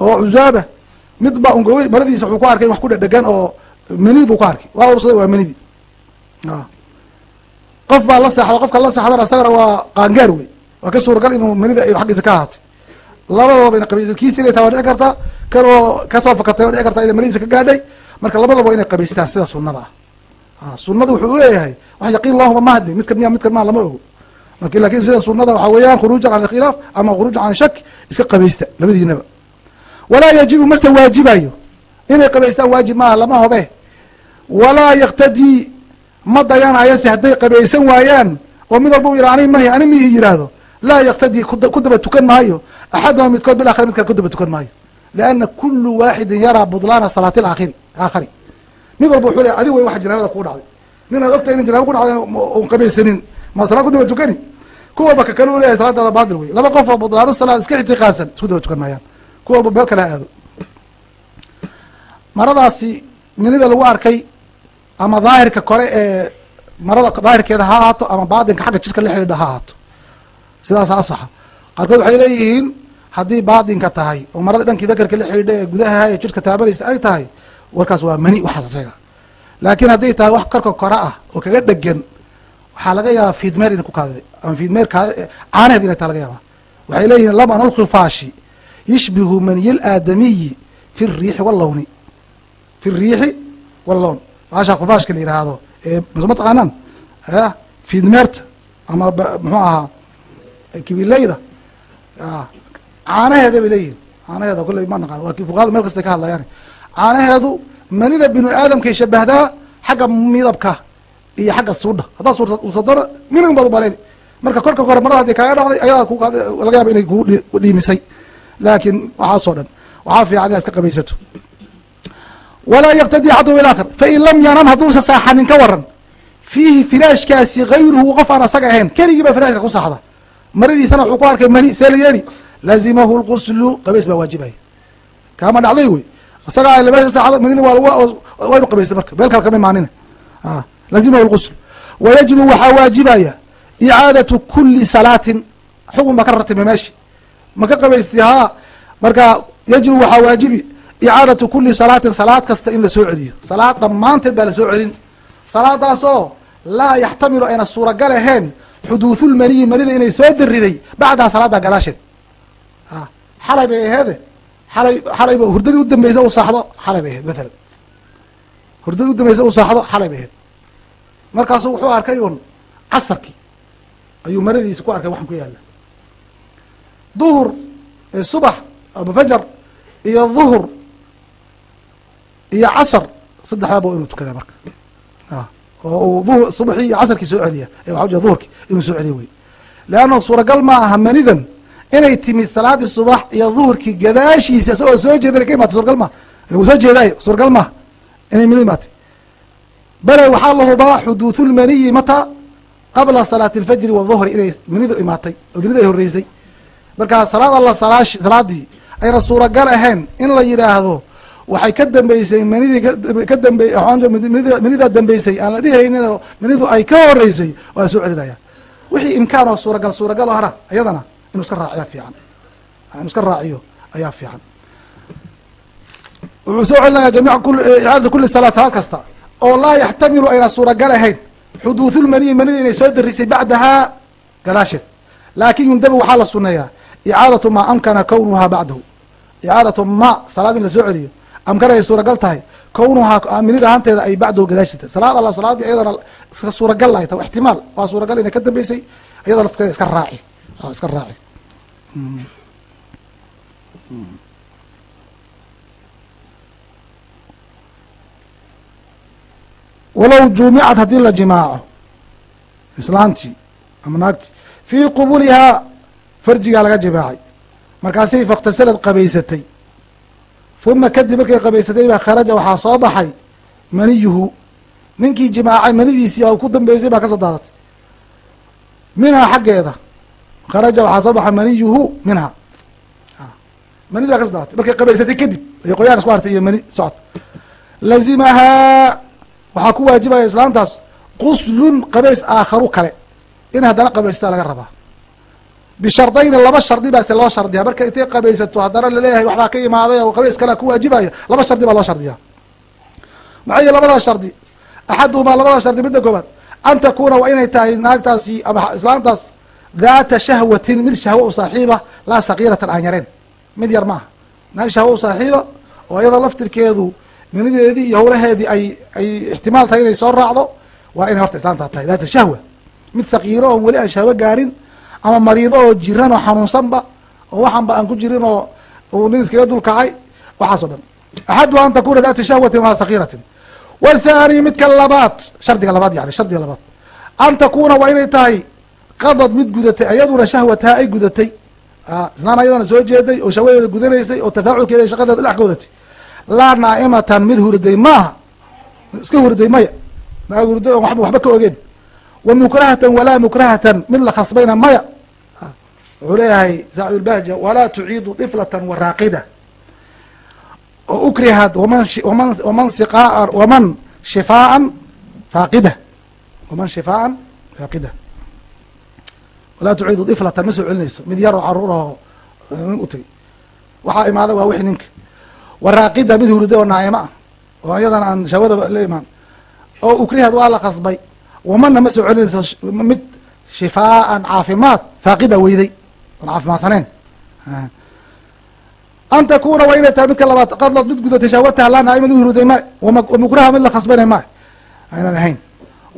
oo cusaaba mid baa ungoy maradiisa wuxuu ku arkay wax ku dhedhegan oo menid buu ku arkay. Waa ursaday waa menidi qof baa la seexda qofka la seexdana isagana waa qaangaar wey waa ka suuragal inuu menida ay xaggiisa ka ahaatay. Labadaba ina qabaysa kiisi inay tahay waa dhici karta kan oo ka soo fakatay waa dhici karta inay manidiisa ka gaadhay. Marka labadaba inay qabaystaan sida sunada ah sunada wuxuu uleeyahay wax yaqiin lahuma mahdi midkan miya midkan maa lama ogo. Marka laakiin sida sunada waxaa weeyaan khuruujan can alkhilaaf ama khuruujan can shak iska qabaysta labadiinaba. Walaa yajibu mase waajibayo. Inay qabaystaan waajib maaha lama hobe walaa yaktadii ma dayanayase hadday qabaysan waayaan oo mid walba u yidha ani mahi ani mihi yidhaahdo? Laa yaktadii ku daba tukan maayo. Axaduhum midkood bil akhri mid kale ku daba tukan maayo. Lianna kulu waaxidin yaraa budlaana salaati aakhiri aakhari mid walba wuxuu le adig wey waxa janaabada kugu dhacday. Nin aad ogtahay ina janaaba ku dhacday on qabaysanin. Ma salaa ku daba tukani? Ku walba ka kale u leeyahay salaadaada baatil wey laba qof oo budlaanu salaad iska ictiqaadsan isku daba tukan maayaan. Ku walba meel kale aado. Maradaasi minida lagu arkay ama daahirka kore ee marada daahirkeeda ha ahaato ama baatinka xagga jidka la xidhiidha ha ahaato. Sidaas asaxa qaarkood waxay leeyihiin haddii baatinka tahay oo marada dhankii dakarka la xidhiidha ee gudaha ee jidhka taabanaysa ay tahay warkaas waa mani waxaas isaga laakiin hadday tahay wax karka kore ah oo kaga dhegan waxaa laga yaabaa fiidmeer inay ku kaadiday ama fiidmeer caanaheed inay taha laga yaabaa. Waxay leeyihiin laman lkhifaashi yishbihu maniyil aadamiyi fi riixi wallowni fi riixi wallown baasha khifaashka la yidhaahdo ma taqaanaan fiidmeerta ama muxuu ahaa kibileyda caanaheeda bay leeyihiin caanaheeda kulley ma naqaan. Waa fuqahada meel kastay ka hadlayaan. Caanaheedu manida binu aadamkay shabahdaa xagga midabka iyo xagga suudha haddaa suursadana minig baad umaleen marka korka kore marada haddii kaaga dhacday ayadaa laga yaaba inay kugu dhiimisay. Laakiin waxaasoo dhan. Waxaa fiican inaad ka qabaysato walaa yaktadi axaduhum ila akhar fain lam yanam hadduusa saaxanin ka waran fiihi firaashkaasi gayruhu qof aan asaga ahayn keligii baa firaashka ku saxda. Maradiisana wuxuu ku arkay mani see la yeeli lazimahu lquslu qabays baa waajibaya kaama dhacday wey. Isagaa meesha saxda manina waa inu qabaysta marka meel kale kama imaanin lazimahu lqusl wayajibu waxaa waajibaya icaadatu kuli salaatin xugun baa ka ratime meeshi. Ma ka qabaystay haa marka yajibu waxaa waajibi icaadatu kuli salaatin salaad kasta in la soo celiyo salaad dhammaanteed baa la soo celin salaadaasoo laa yaxtamilu ayna suuragal ahayn xuduuthulmaniyi manida inay soo dariday bacdaha salaada gadaasheed xalay bay aheede xalay xalayba hurdadii udambeysa u saaxdo xalay bay aheyd mathalan hurdadii udambeysa u saaxdo xalay bay aheyd markaasu wuxuu arkay un casarkii ayuu maradiisa ku arkay waxaan ku yaalla duhur subax ama fajar iyo duhur iyo casar. Saddexdaaba inuu tukadaa marka. Oo uu duhur subaxii iyo casarkii soo celiya ee waxa ujeeda duhurkii inuu soo celiya wey leanna suuragal ma aha manidan inay timid salaadii subax iyo duhurkii gadaashiisa isagoo soo jeeda ka imaatay suuragal maha wuu soo jeedaayo suuragal maaha inay mani imaatay bale waxaa la hubaa xuduuthulmaniyi mata qabla salaati alfajri waduhri inay manidu imaatay oo manida ay horreysay. Marka salaad alla salaadii ayna suuragal ahayn in la yidhaahdo waxay ka dambeysay manidii ka dambe manidaa dambeysay aan la dhihayninoo manidu ay ka horeysay waa soo celinaya wixii imkaan oo suuragal suuragal hara iyadana inuu iska raaciya fiican. Inuu iska raaciyo ayaa fiican. Wuxuu soo celinaya jamiic icaadatu kuli salaat salaad kasta oo laa yaxtamilu ayna suuragal ahayn. Xuduuthulmaniyi manida inay soo darisay bacdahaa gadaasheed laakin yundabu waxaa la suneeyaa icaadatu maa amkana kownuhaa bacdahu. Icaadatu ma salaad in la celiyo amkana ay suuragal tahay. Kownuhaa minida ahaanteeda ay bacdahu gadaashita salaad alla salaadii iyadana iska suuragal ay tahay ixtimaal. Waa suuragal inay ka dambeysay iyadoo lafteeda iska raaci. Iska raaci. Walow juumicad haddii la jimaaco islaantii ama naagtii fii qubulihaa farjigaa laga jimaacay markaasay fakhtasalad qabaysatay uma kadib markay qabaysatay baa kharaja waxaa soo baxay maniyuhu. Ninkii jimaacay manidiisii oo ku dambeysay baa ka soo daadatay minhaa xaggeeda. Kharaja waxaa soo baxay maniyuhu minhaa manidi baa ka soo daadatay markay qabaysatay kadib ay qoyaan isku hartay iyo mani socod. Lazimahaa waxaa ku waajibaya islaamtaas quslun qabays aakharu kale. In haddana qabaystaa laga rabaa bishardayni laba shardi baase loo shardiya marka intay qabaysato haddana la leeyahay waxbaa ka imaaday oo qabays kalea ku waajibaya laba shardi baa loo shardiya maxay labadaa shardi axaduhumaa labada shardi midda koobaad an takuna waa inay tahay naagtaasi ama islaamtaas daata shahwatin mid shahwo u saaxiiba laa sakiiratan aan yareen mid yar maaha naag shahwo u saaxiiba oo iyada laftirkeedu minideedii iyo howlaheedii ay ay ixtimaal tahay inay soo raacdo waa inay horta islaamtaa tahay daata shahwa mid sakiiro oon weli aan shahwo gaarin ama mariido oo jiran oo xanuunsanba oo waxanba aan ku jirin oo uu nin iskaga dulkacay waxaaso dhan. Axaduha an takuna daata shahwatin walaa sakiiratin wthani midka labaad shardiga labaad yani shardiga labaad. An takuna waa inay tahay qadad mid gudatay ayaduna shahwataha ay gudatay. Islaan ayadana soo jeeday oo shahwadeeda gudanaysay oo tafaaculkeeda shaqadeeda dhex ka wadatay laa naa'imatan mid hurday maaha iska hurday maya. Maa hurday on waxba ka ogeen wa mukrahatan walaa mukrahatan mid la khasbayna maya. Wuxuu leeyahay saaxibulbahja walaa tuciidu diflatan waraaqida oo ukrihat waman shifaaan faaqida waman shifaaan faaqida walaa tuciidu diflatan ma soo celinayso. Mid yar oo carruur aho nin u tagay waxaa imaada waa wixi ninka. Waraaqida mid hurida oo naa'ima ah oo iyadana aan shahwadaba la imaan. Oo ukrihad waa la qasbay wamanna ma soo celinayso mid shifaaan caafimaad faaqida weyday oon caafimaadsaneen an takuna waa inay tahay midka labaad qadlad mid gudatay shahwataha laa naa'ima mid hurday ma wamukraha mid la khasbanay ma aynan ahayn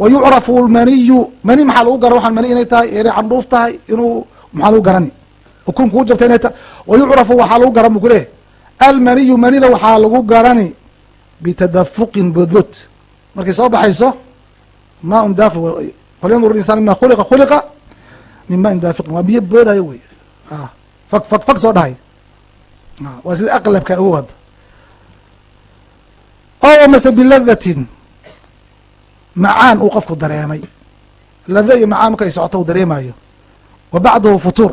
wa yucrafu lmaniyu mani maxaa lagu garan waxaan mani inay tahay inay candhuuf tahay inuu maxaa lagu garani ukun kuu jabta inay tahay wa yucrafu waxaa lagu garan bu ku leeyahy almaniyu manida waxaa lagu garani bitadafuqin boodbood markay soo baxayso ma un daafi falyandur insaan mima khuliqa khuliqa min ma in daafiqin waa biyo boodayo wey fag fag fag soo dhahay waa sida aqlabka ugu wada oo mase biladatin macaan uu qofku dareemay lada iyo macaan marka ay socoto uu dareemayo wa bacdahu futuur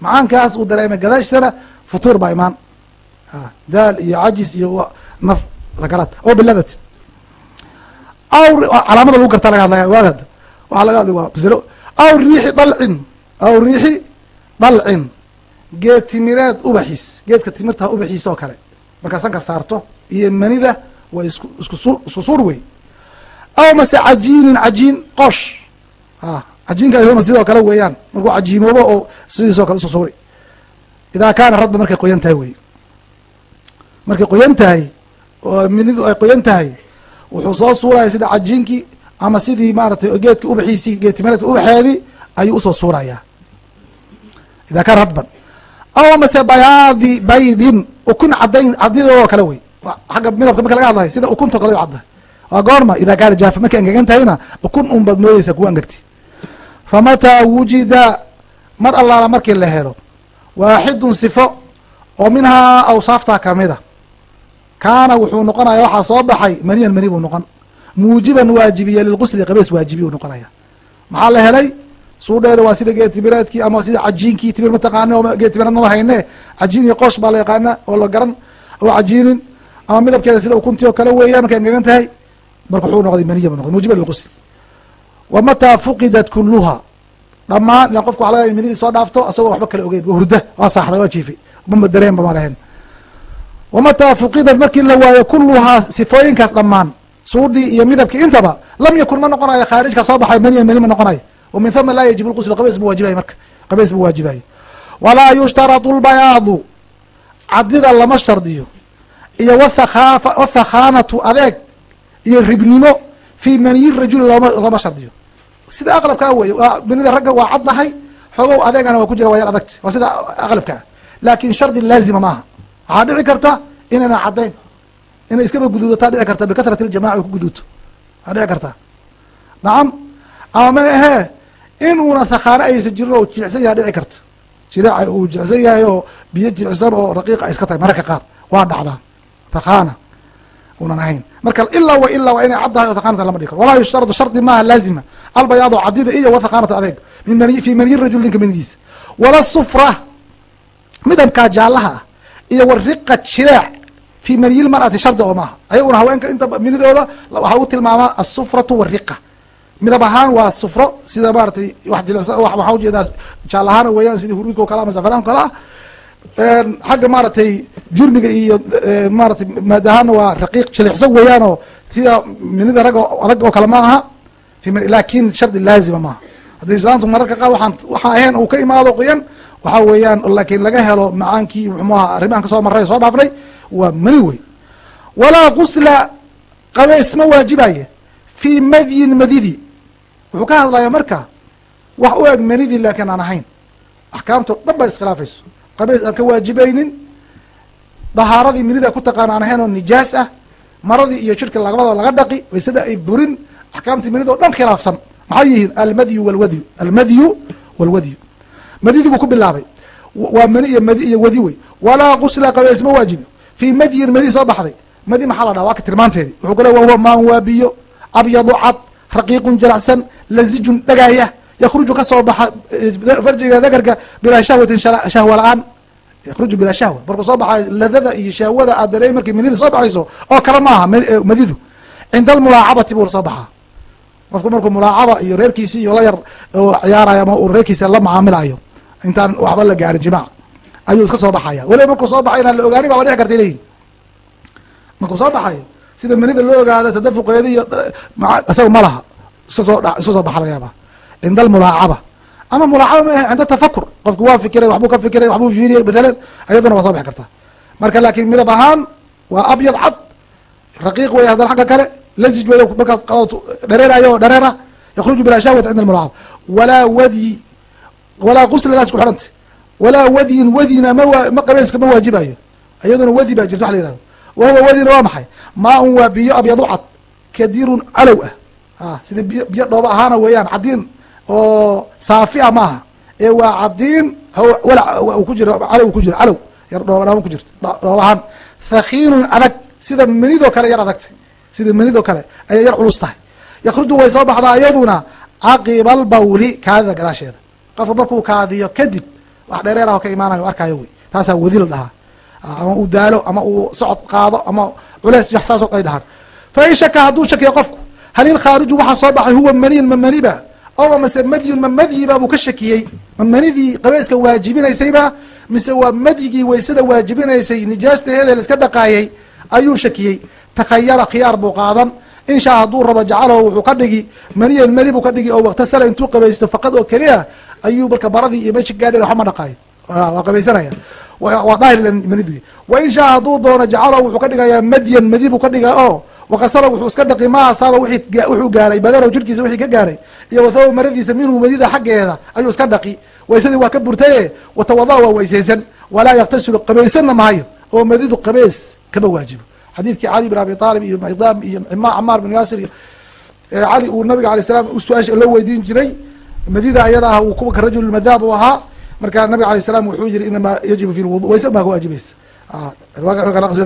macaankaas uu dareemay gadaashana futuur baa imaan daal iyo cajis iyo naf sakaraad oo biladatin calaamada lagu gartaa laga hadlaya hadda waxaa laga hadlay waa masalo aw riixi dalcin aw riixi dalcin. Geed timireed ubaxiis geedka timirta ubaxiisa oo kale. Markaa sanka saarto iyo manida waa isku isku su isku suur wey. Aw mase cajiinin cajiin qoosh a cajiinka isaguna sidoo kale weeyaan. Markuu cajiimoobo oo sidiisoo kale isu suuri. Idaa kaana radba markay qoyan tahay wey. Markay qoyan tahay oo minidu ay qoyan tahay wuxuu soo suuraya sida cajiinkii ama sidii maaratay geedka ubaxiisii geed timireedka ubaxeedii ayuu u soo suurayaa idaa kaana radban aw mase bayaadi baydin ukun cadayn cadidoo kale wey. Xagga midabka marka laga hadlayo sida ukunta kale caddahay waa goorma idaa kaana jaafa. Markay angegan tahayna ukun un baad moodeysa kuwa angegti famataa wujida mar allaala markii la helo waaxidun sifo oo minhaa awsaaftaa kamida kaana wuxuu noqonaya waxaa soo baxay maniyan mani buu noqon. Muujiban waajibiya lilqusli qabeys waajibiy u noqonaya. Maxaa la helay? Suudheeda waa sida geed timireedkii ama sida cajiinkii timir mataqaana oo geed timireed mama hayne. Cajiin iyo qoosh baa la yaqaana oo la garan oo cajiinin ama midabkeeda sida ukuntii oo kale weeyaan markay angegan tahay marka wuxuu noqday maniya bu noqday muujiban lilqusli. Wa mataa fuqidat kuluha dhamaan ilan qofka waxa laga manidii soo dhaafto asagoo waxba kala ogeyn hurda waa saaxday waa jiifay mama dareenba ma lahayn wamataa fuqidat markii la waayo kuluhaa sifooyinkaas dhammaan suudhii iyo midabkii intaba lam yakun ma noqonayo khaarijka soo baxay maniya mani ma noqonayo wa min laa yajib lqusl qabeys buu waajibayo marka qabeys buu waajibayo walaa yushtaratu lbayaadu cadida lama shardiyo iyo wathakaafa wathakhaanatu adeeg iyo ribnimo fii maniyi rajuli loma lama shardiyo sida aqlabkaa wey manida ragga waa caddahay xoogow adeegana waa ku jira waa yar adagta waa sida aqlabkaa laakin shardi laazima maaha waxaa dhici karta inayna caddayn inay iskaba guduudataa dhici karta bikatrat iljamaca ku guduuto waa dhici kartaa nacam ama ma ahee in uuna thakhaano aysan jirin oo jilicsan yaha dhici karta. Jileeca uu jilicsan yahay oo biyo jilicsan oo raqiiqa iska tahay. Mararka qaar waa dhacdaa. Thakhaana unan ahayn. Marka ilaa wa ilaa waa inay caddahay oo thakhaanatan lama dhigi karo. Walaa yushtaradu shardi maaha laazima. Albayaado cadida iyo wathakhaanatu adeeg. Fi maniyi rajul ninka manidiisa wala sufra midabkaa jaallaha ah iyo wariqa jileec fi maniyil mar'ati shardi oo maaha. Ayaguna haweenka inta minidooda waxaa lagu tilmaamaa asufratu wariqa midab ahaan waa sufro sida maaratay wax jilicsa waxaa u jeedaa jaal ahaan weeyaan sidii huruudka o kale ama safaraan o kale ah xagga maaragtay jurmiga iyo maaratay maad ahaana waa raqiiq jilicsan weeyaanoo sida minida rag adag oo kale ma aha. Laakin shardi laazima maaha. Haddii islaamtu mararka qaar waaan waxaa ahayn uu ka imaado qoyan waxaa weeyaan laakiin laga helo macaankii muxuuaha arrimahan ka soo marray soo dhaafnay waa mani wey walaa gusla qabeys ma waajibaye fii madyin madidi. Wuxuu ka hadlaya marka wax u eg manidii laakiin aan ahayn. Axkaamto dhan baa iskhilaafayso. Qabeys aan ka waajibaynin dahaaradii minida ku taqaan aan ahayn oo nijaas ah maradii iyo jirka labadaba laga dhaqi waysada ay burin axkaamtii minida o dhan khilaafsan. Maxay yihiin? Almadyu walwadyu. Almadyu walwadyu madidii buu ku bilaabay. Waa mani iyo madi iyo wadi wey. Walaa gusla qabeys ma waajibi fii madyin madi soo baxday. Madi maxaa la dhaha waa ka tilmaanteedi wuxuu ku le wahuwa maan waa biyo abyadu cad raqiiqun jalacsan lazijun dhagaaya yakruju ka soo baxa farjiga dagarka bilaa shahwatin shahwa la'aan. Yakruju bilaa shahwa. Markuu soo baxayo ladada iyo shahwada aad dareey markii minida soo baxayso oo kale maaha madidu. Cinda almulaacabati buu soo baxaa. Qofku markuu mulaacaba iyo reerkiisi iyo la yar ciyaarayo ama uu reerkiisa la macaamilayo intaan waxba la gaarin jimaac. Ayuu iska soo baxaya. Weliba markuu soo baxay inaan la ogaani baa dhici karta leyihin markuu soo baxayo sida manida loo ogaado tadafuqeeda iyo isaga ma laha. Iska soo iska soo baxa laga yaaba cinda almulaacaba ama mulaacaba ma ahe cinda tafakur. Qofku waa fikiray waxbuu ka fikiray waxbuu fiiriyay mathalan ayaduna waa soo bixi karta marka laakiin midab ahaan waa abyad cad. Raqiiq wey haddana xagga kale. Lazij wey markaad dhareerayo dhareera yakruju bilaa shahwat cinda almulaacaba walaa wadi walaa gusladaas ku xidhanta walaa wadyin wadina ma qabeyska ma waajibayo. Iyaduna wadi baa jirta wax la yihahdo wahuwa wadina waa maxay? Maa un waa biyo abyadu cad kadirun calow ah. A sida biyo biyo dhoobo ahaana weeyaan cadiin oo saafi a maaha. Ee waa cadiin ku jiro calow ku jiro calow. Yar dhooba ku jirto dhoob ahaan. Thakiinun adag sida menidoo kale yar adagtay. Sida menidoo kale ayay yar culus tahay. Yakruju way soo baxdaa iyaduna caqiba albawli kaadida gadaasheeda qofka markuu kaadiyo kadib wax dheereerah ka imaanayo arkaayo wey. Taasaa wadi la dhahaa ama uu daalo ama uu socod qaado ama culeys wax saasoo ay dhahaan. Fa in shaka hadduu shakiyo qofku hal ilkhaariju waxaa soo baxay huwa maniyin ma maniba? Ow mase madyun ma madyiba buu ka shakiyey? Ma manidii qabeyska waajibinaysayba? Mise waa madyigii waysada waajibinaysay nijaastaheeda la iska dhaqaayay ayuu shakiyey. Takhayara khiyaar buu qaadan. Inshaa hadduu rabo jacalow wuxuu ka dhigi maniyan mani buu ka dhigi oo waktasala intuu qabaysto faqad oo keliya ayuu marka baradii iyo meesha gaadhe waxba ma dhaqaayo waa qabaysanaya. Waa daahir manidu. Wa in shaa hadduu doono jacalow wuxuu ka dhigayaa madyan madi buu ka dhigaa oo wakasala wuxuu iska dhaqi ma asaaba wuxuu gaaray badanow jirkiisa wixii ka gaaray iyo wathaba maradiisa minhu madida xaggeeda ayuu iska dhaqi. Waysadii waa ka burtaye watawada waa weysaysan walaa yaktasilu qabaysanna mahayo oo madidu qabeys kama waajibo xadiidkii cali bin abi aalib iyo midaam iyo camaar bin yaasir iyo cali uu nabiga alay salam su'aasha loo weydiin jiray madida ayada ah uu kuwa rajul madaab u ahaa marka nabiga alay salam wuxuu yiri inamaa yajibu fi lwudu wayse maa ka waajibaysa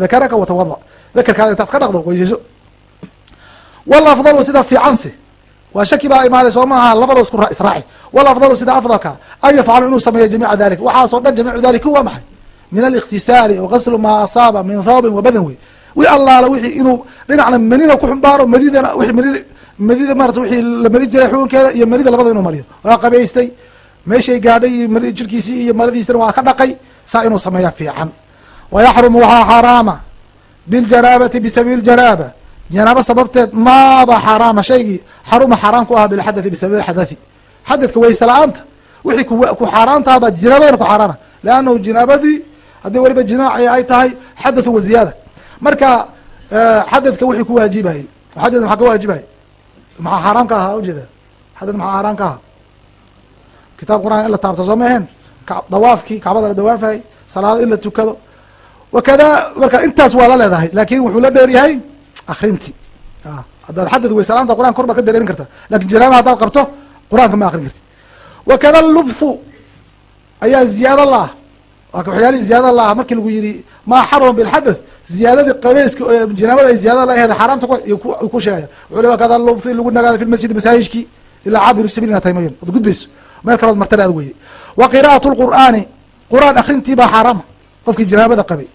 dakaraka watawada dakarkaada intaas ka dhaqdo weysayso wal afdalu sida fiicanse waa shaki baa imaaday soo maaha labadoo isku israaci. Wal afdalu sida afdalka an yafcalu inuu sameeyo jamiica dalik waxaasoo dhan jamiicu dalika waa maxay? Min alikhtisaali wagaslu maa asaaba min thawbin wabadan wey wi allaala wixii inuu dhinacna manina ku xumbaaro madidana wi mani madida maarata wixii la mari jiray xukunkeeda iyo manida labada inuu mariyo. Waa qabaystay meeshay gaadhay iyo mari jirkiisii iyo maradiisina waa ka dhaqay saa inuu sameeya fiican. Wayaxrumu waxaa xaaraama biljanaabati ljanaaba janaaba. Sababteed maaba xaaraama shaygii xaruma xaaraam ku aha bilxadathi bisababi xadathi. Xadadka wayse la'aanta wixii ku xaaraantaaba jinaabadana ku xaaraana leannahu jinaabadii haddii weliba jinaaci ay tahay xadathu wa ziyaada. Marka xadadka wixii ku waajibayay xadad maxaa ka waajibayay maxaa xaaraam ka ahaa ujeeda xadad maxaa xaaraam ka ahaa? Kitaab quraan in la taabto soo ma ahayn? Dawaafkii kacbada la dawaafayay salaado in la tukado. Wakada marka intaas waa la leedahay laakin wuxuu la dheer yahay akrintii haddaad xadad weysalaanta quraan kor baad ka dareerin karta. Lakin janaaba haddaad qabto qur'aanka ma akrin kartid. Wakada lubfu ayaa ziyaado la ah. Waxyaalihii ziyaada la ah. Markii lagu yidhi maa xaruma bilxadath ziyaadadii qabeyska janaabada ay ziyaadada la aheed xaaraamta ku sheegaya wuxuu le wakada lubfu in lagu nagaado fi lmasjidi masaajijkii ilaa cabiru sabiilina taymayon od gudbayso meel kalood martale aad weye wa qira'at lqur'aani qur'aan akrintii baa xaaraama qofkii janaabada qabay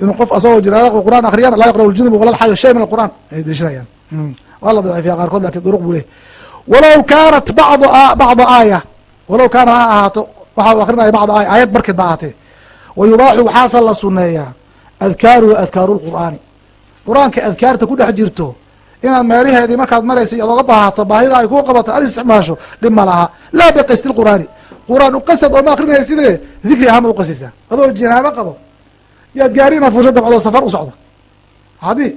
inuu qof asagoo jinaaba qur'aan akriyana laa yaqra'u ljunub wala lxayo shay min alqur'an ay daliishanayaan waa la daciifiya qaarkood laakiin duruq buu lehy walow kaanat bacdu bacda aaya walow kaana ha ahaato waxa u akrinaya bacda aaya aayad barkeed ba ahaatee wa waxaasa la suneeyaa adkaaruhu adkaaru lqur'aani. Qur'aanka adkaarta ku dhex jirto inaad meelaheedii markaad maraysa iyaad oga baahato baahida ay kuu qabato ad isticmaasho dhib ma laha. Laa biqasdi lqur'aani qur'aan uqasad ooma akrinaya sidee dikri ahaanma uqasaysaa adoo jinaabo qabo yaad gaari inaad fuusho dabcdo safar u socda. Hadi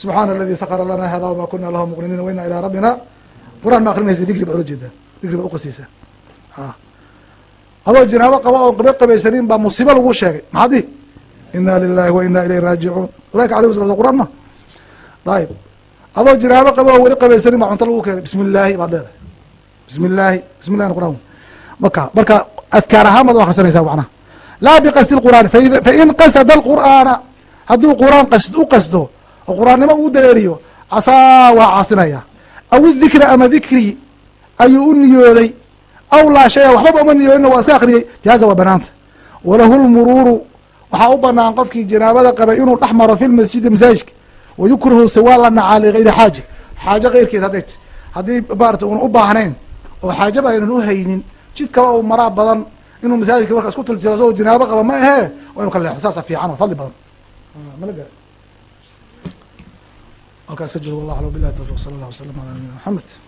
subxaana aladi sakara lana hada wama kuna lahu muqriniin waina ilaa rabbina qur'aan ma akrinaysa dikri baad ola jeedaa. Dikri baad uqasaysaa adoo jinaabo qabo oo qaba qabaysanin baa musiibo lagu sheegay. Maxadi ina lilahi wa ina ilayhi raajicuun ulaika alayh sala qur'aan ma ayib adoo jinaabo qabo oo weli qabaysanin baa cunto lagu keenay. Bismi illaahi baad leedahay bismi illaahi bismi llahi qur'aan. Marka marka adkaar ahaan baad u akrisanaysaa macnaha laa biqasdi lqur'aani fain qasada alqur'aana hadduu qur'aan u qasdo oo qur'aannimo uu dareeriyo casaa waa caasinaya aw idikra ama dikri ayuu u niyooday aw laa shaya waxbaba uma niyoodina waa iska akriyey jaaza waa banaanta. Walahu lmuruuru waxaa u banaan qofkii janaabada qabay inuu dhex maro fi lmasjidi masaajidka. Wayukrahu se waa la nacaa ligayri xaaja. Xaajo keyrkeed hadday t haddii maarata una u baahnayn oo xaajaba aynan uhaynin jid kale oo maraa badan inuu masaajidka marka isku tuljiro asagoo janaabo qaba ma ahee waa inu ka leexdo saasa fiican oo fadli badan. Mala gara ka joogo wallah alam bilahi tawfiq sala allah wasalam ala nabiyina